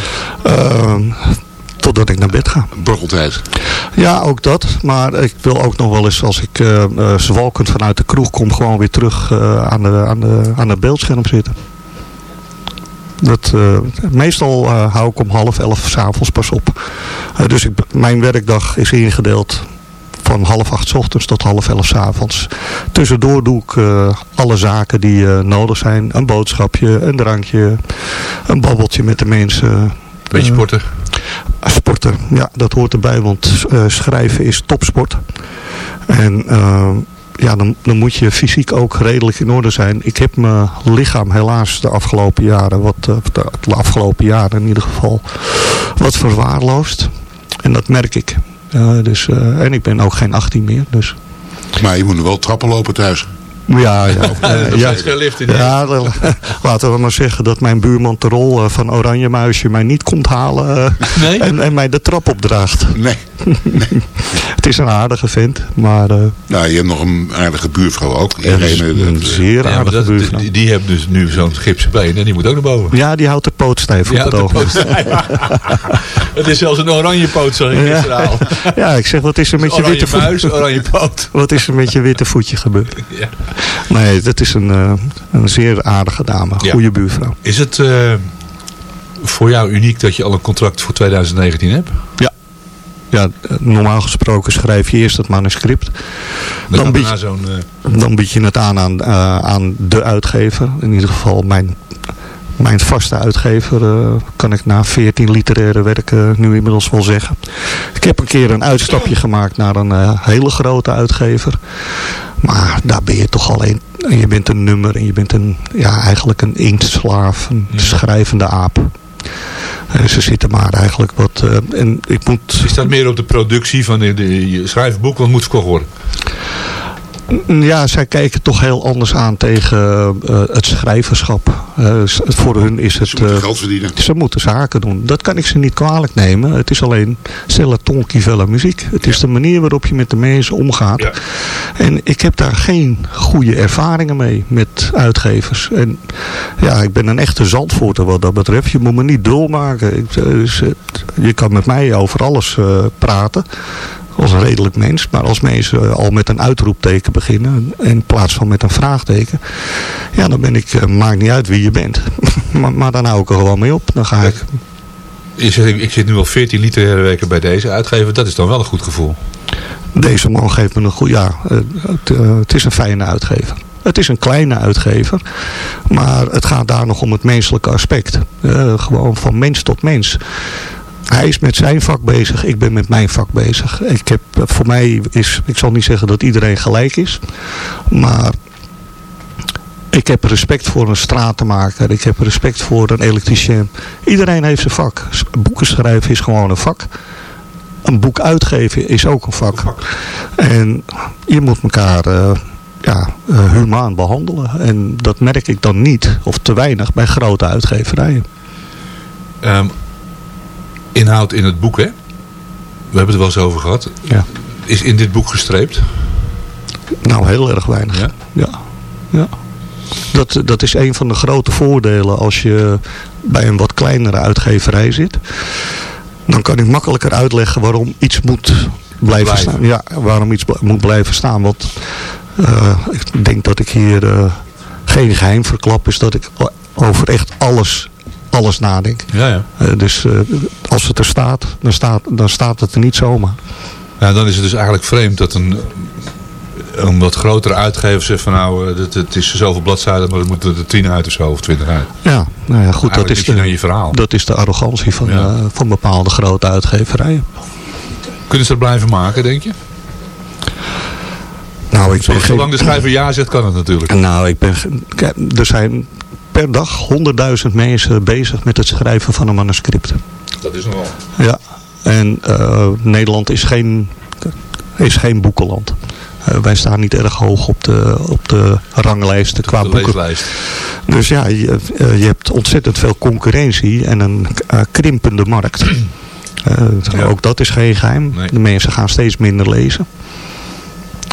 Totdat ik naar bed ga. Borreltijd. Ja, ook dat. Maar ik wil ook nog wel eens, als ik eh eh, zwalkend vanuit de kroeg kom, gewoon weer terug eh, aan, de, aan, de, aan het beeldscherm zitten. Dat, eh, meestal eh, hou ik om half elf s'avonds pas op. Eh, dus ik, mijn werkdag is ingedeeld van half acht 's ochtends tot half elf 's avonds. Tussendoor doe ik eh, alle zaken die eh, nodig zijn. Een boodschapje, een drankje, een babbeltje met de mensen. Beetje Eh, sporten. Sporten, ja, dat hoort erbij, want eh, schrijven is topsport. En eh, ja, dan, dan moet je fysiek ook redelijk in orde zijn. Ik heb mijn lichaam helaas de afgelopen jaren, wat, eh, de, afgelopen jaren in ieder geval, wat verwaarloosd. En dat merk ik. Dus, en ik ben ook geen 18 meer, dus... Maar je moet wel trappen lopen thuis. Ja, ja. Is ja, geen lift in ja, laten we maar zeggen dat mijn buurman Terol eh, van Oranje Muisje mij niet komt halen eh, Nee? en, en mij de trap opdraagt. Nee. Het is een aardige vent, maar eh, Nou, je hebt nog een aardige buurvrouw ook. is Irene, een dat, zeer Ja, aardige dat, buurvrouw. die, die dus nu zo'n gipsen been en die moet ook naar boven. Ja, die houdt de poot stijf op het de poot. Het is zelfs een oranje poot, zag ik Ja. gisteravond. Ja, ik zeg, wat is er met je witte voet? muis, oranje poot. Wat is er met je witte voetje gebeurd? Ja. Nee, dat is een, eh, een zeer aardige dame. Ja. Goede buurvrouw. Is het eh, voor jou uniek dat je al een contract voor 2019 hebt? Ja. Ja, normaal gesproken schrijf je eerst het manuscript. Dan, Dan dan bied, eh, dan bied je het aan aan, aan de uitgever. In ieder geval mijn, mijn vaste uitgever. kan ik na 14 literaire werken nu inmiddels wel zeggen. Ik heb een keer een uitstapje gemaakt naar een hele grote uitgever. Maar daar ben je toch alleen. en Je bent een nummer en je bent een, ja, eigenlijk een inktslaaf. Een schrijvende aap. En ze zitten maar eigenlijk wat... eh, en ik moet... is dat meer op de productie van de, de, je schrijft een boek, want het moet verkocht worden? Ja, zij kijken toch heel anders aan tegen eh, het schrijverschap. Eh, voor hun is het... Ze moeten eh, geld verdienen. Ze moeten zaken doen. Dat kan ik ze niet kwalijk nemen. Het is alleen celle tonkivelle muziek. Het is de manier waarop je met de mensen omgaat. Ja. En ik heb daar geen goede ervaringen mee met uitgevers. En ja, ik ben een echte zandvoorter wat dat betreft. Je moet me niet dul maken. Ik, dus, je kan met mij over alles praten. Als een redelijk mens. Maar als mensen al met een uitroepteken beginnen. In plaats van met een vraagteken. Ja, dan ben ik, eh, maakt niet uit wie je bent. maar, maar dan hou ik er gewoon mee op. Dan ga ik Je zegt, ik, zit nu al 14 literaire weken bij deze uitgever. Dat is dan wel een goed gevoel. Deze man geeft me een goed... Ja, eh, het, eh, het is een fijne uitgever. Het is een kleine uitgever. Maar het gaat daar nog om het menselijke aspect. Eh, gewoon van mens tot mens. Hij is met zijn vak bezig. Ik ben met mijn vak bezig. Ik heb, voor mij is... Ik zal niet zeggen dat iedereen gelijk is. Maar... Ik heb respect voor een stratenmaker. Ik heb respect voor een elektricien. Iedereen heeft zijn vak. Boeken schrijven is gewoon een vak een boek uitgeven is ook een vak. En je moet elkaar eh, ja, eh, humaan behandelen. En dat merk ik dan niet, of te weinig, bij grote uitgeverijen. Ehm, inhoud in het boek, hè? We hebben het wel eens over gehad. Ja. Is in dit boek gestreept? Nou, heel erg weinig. Ja? Ja. ja. Dat, dat is een van de grote voordelen als je bij een wat kleinere uitgeverij zit. Dan kan ik makkelijker uitleggen waarom iets moet blijven, Blijven. staan. Ja, waarom iets moet blijven staan. Want eh, ik denk dat ik hier eh, geen geheim verklap. Is dat ik over echt alles, alles nadenk. Ja, ja. Eh, dus eh, als het er staat dan, staat, dan staat het er niet zomaar. Nou, dan is het dus eigenlijk vreemd dat een, een wat grotere uitgever zegt van nou, eh, het, het is zoveel bladzijden, maar er moeten er tien uit of zo, of twintig uit. Ja, nou ja, goed, dat is, de, je verhaal. dat is de arrogantie van, Ja. van bepaalde grote uitgeverijen. Kunnen ze dat blijven maken, denk je? Nou, ik ben Zolang de schrijver ja zegt, kan het natuurlijk. Nou, ik ben, er zijn per dag honderdduizend mensen bezig met het schrijven van een manuscript. Dat is nogal. Ja, en eh, Nederland is geen, is geen boekenland. Eh, wij staan niet erg hoog op de, op de ranglijsten qua de boeken. leeslijst. Dus ja, je, eh, je hebt ontzettend veel concurrentie en een krimpende markt. Eh, Ook dat is geen geheim. De mensen gaan steeds minder lezen.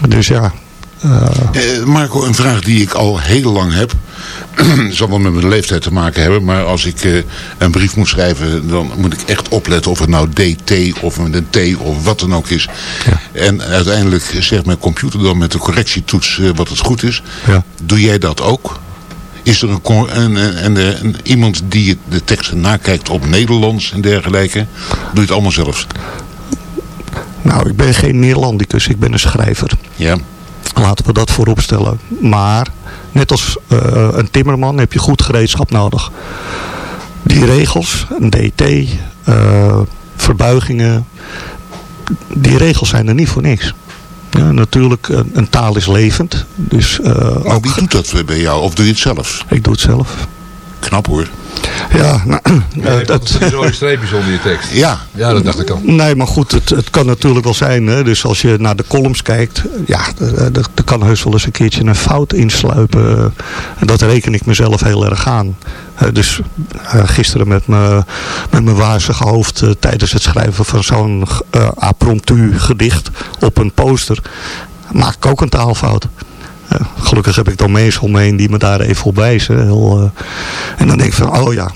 Dus ja. Marco, een vraag die ik al heel lang heb. zal wel met mijn leeftijd te maken hebben. Maar als ik eh, een brief moet schrijven, dan moet ik echt opletten of het nou DT of een T of wat dan ook is. En uiteindelijk zegt mijn computer dan met de correctietoets eh, wat het goed is. Ja. Doe jij dat ook? Is er een, een, een, een- een- iemand die de teksten nakijkt op Nederlands en dergelijke? Doe je het allemaal zelf? nou, ik ben geen Neerlandicus, ik ben een schrijver. Ja. Laten we dat voorop stellen. Maar, net als eh, een timmerman heb je goed gereedschap nodig. Die regels, een DT, eh, verbuigingen, die regels zijn er niet voor niks. Ja, natuurlijk, een, een taal is levend. Dus, eh, Maar wie doet dat bij jou? Of doe je het zelf? Ik doe het zelf. Knap hoor. Ja, nou, Ja, eh, dat, komt rode streepjes onder je tekst. Ja. Ja, dat dacht ik al. Nee, maar goed, het, het kan natuurlijk wel zijn. Hè? Dus als je naar de columns kijkt, ja, er, kan heus wel eens een keertje een fout insluipen. En dat reken ik mezelf heel erg aan. Dus eh, gisteren met mijn met mijn wazige hoofd eh, tijdens het schrijven van zo'n apromptu gedicht op een poster, maak ik ook een taalfout. Gelukkig heb ik dan mensen om me heen die me daar even op wijzen. Heel, en dan denk ik van, oh ja,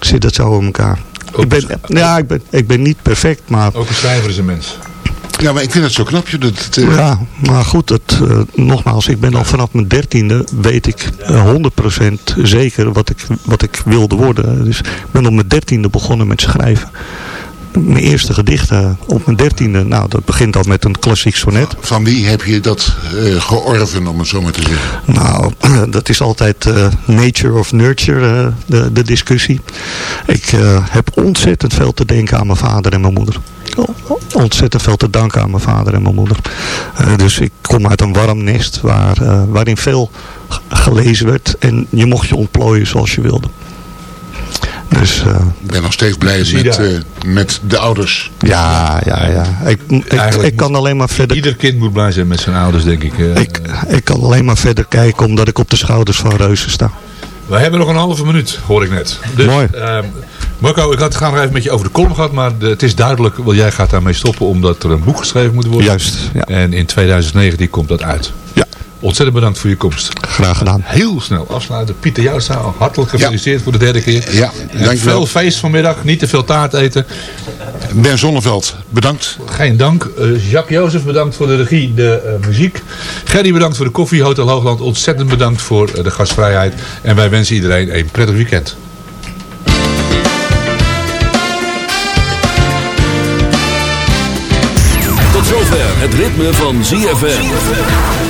zit het zo in elkaar. Ik ben, ja, ik ben, ik ben niet perfect, maar... Ook een schrijver is een mens. Ja, maar ik vind het zo knap. Je, dat, het, eh, Ja, maar goed, het, eh, nogmaals, ik ben al vanaf mijn dertiende, weet ik eh, 100% zeker wat ik, wat ik wilde worden. Dus ik ben op mijn dertiende begonnen met schrijven. Mijn eerste gedichten op mijn dertiende, nou dat begint al met een klassiek sonnet. Van wie heb je dat eh, georven, om het zo maar te zeggen? Nou, dat is altijd eh, nature of nurture, eh, de, de discussie. Ik heb ontzettend veel te denken aan mijn vader en mijn moeder. Ontzettend veel te danken aan mijn vader en mijn moeder. Dus ik kom uit een warm nest waar, waarin veel gelezen werd. En je mocht je ontplooien zoals je wilde. Dus eh, Ik ben nog steeds blij met, eh, met de ouders. ja, ja, ja. Ik, ik, kan alleen maar verder Ieder kind moet blij zijn met zijn ouders, denk ik. eh. ik, ik kan alleen maar verder kijken omdat ik op de schouders van reuzen sta. We hebben nog een halve minuut, hoor ik net. Dus, Mooi. ehm, Marco, ik had het gaan nog even met je over de column gehad, maar de- het is duidelijk, want jij gaat daarmee stoppen omdat er een boek geschreven moet worden. Juist, ja. En in 2019 komt dat uit. Ontzettend bedankt voor je komst. Graag gedaan. Heel snel afsluiten. Pieter Jouwstra, hartelijk gefeliciteerd voor de derde keer. Ja, dankjewel. Veel feest vanmiddag, niet te veel taart eten. Ben Zonneveld, bedankt. Geen dank. Eh, Jacques Jozef, bedankt voor de regie, de eh, muziek. Gerry, bedankt voor de koffie. Hotel Hoogland, ontzettend bedankt voor eh, de gastvrijheid. En wij wensen iedereen een prettig weekend. Tot zover het ritme van ZFM.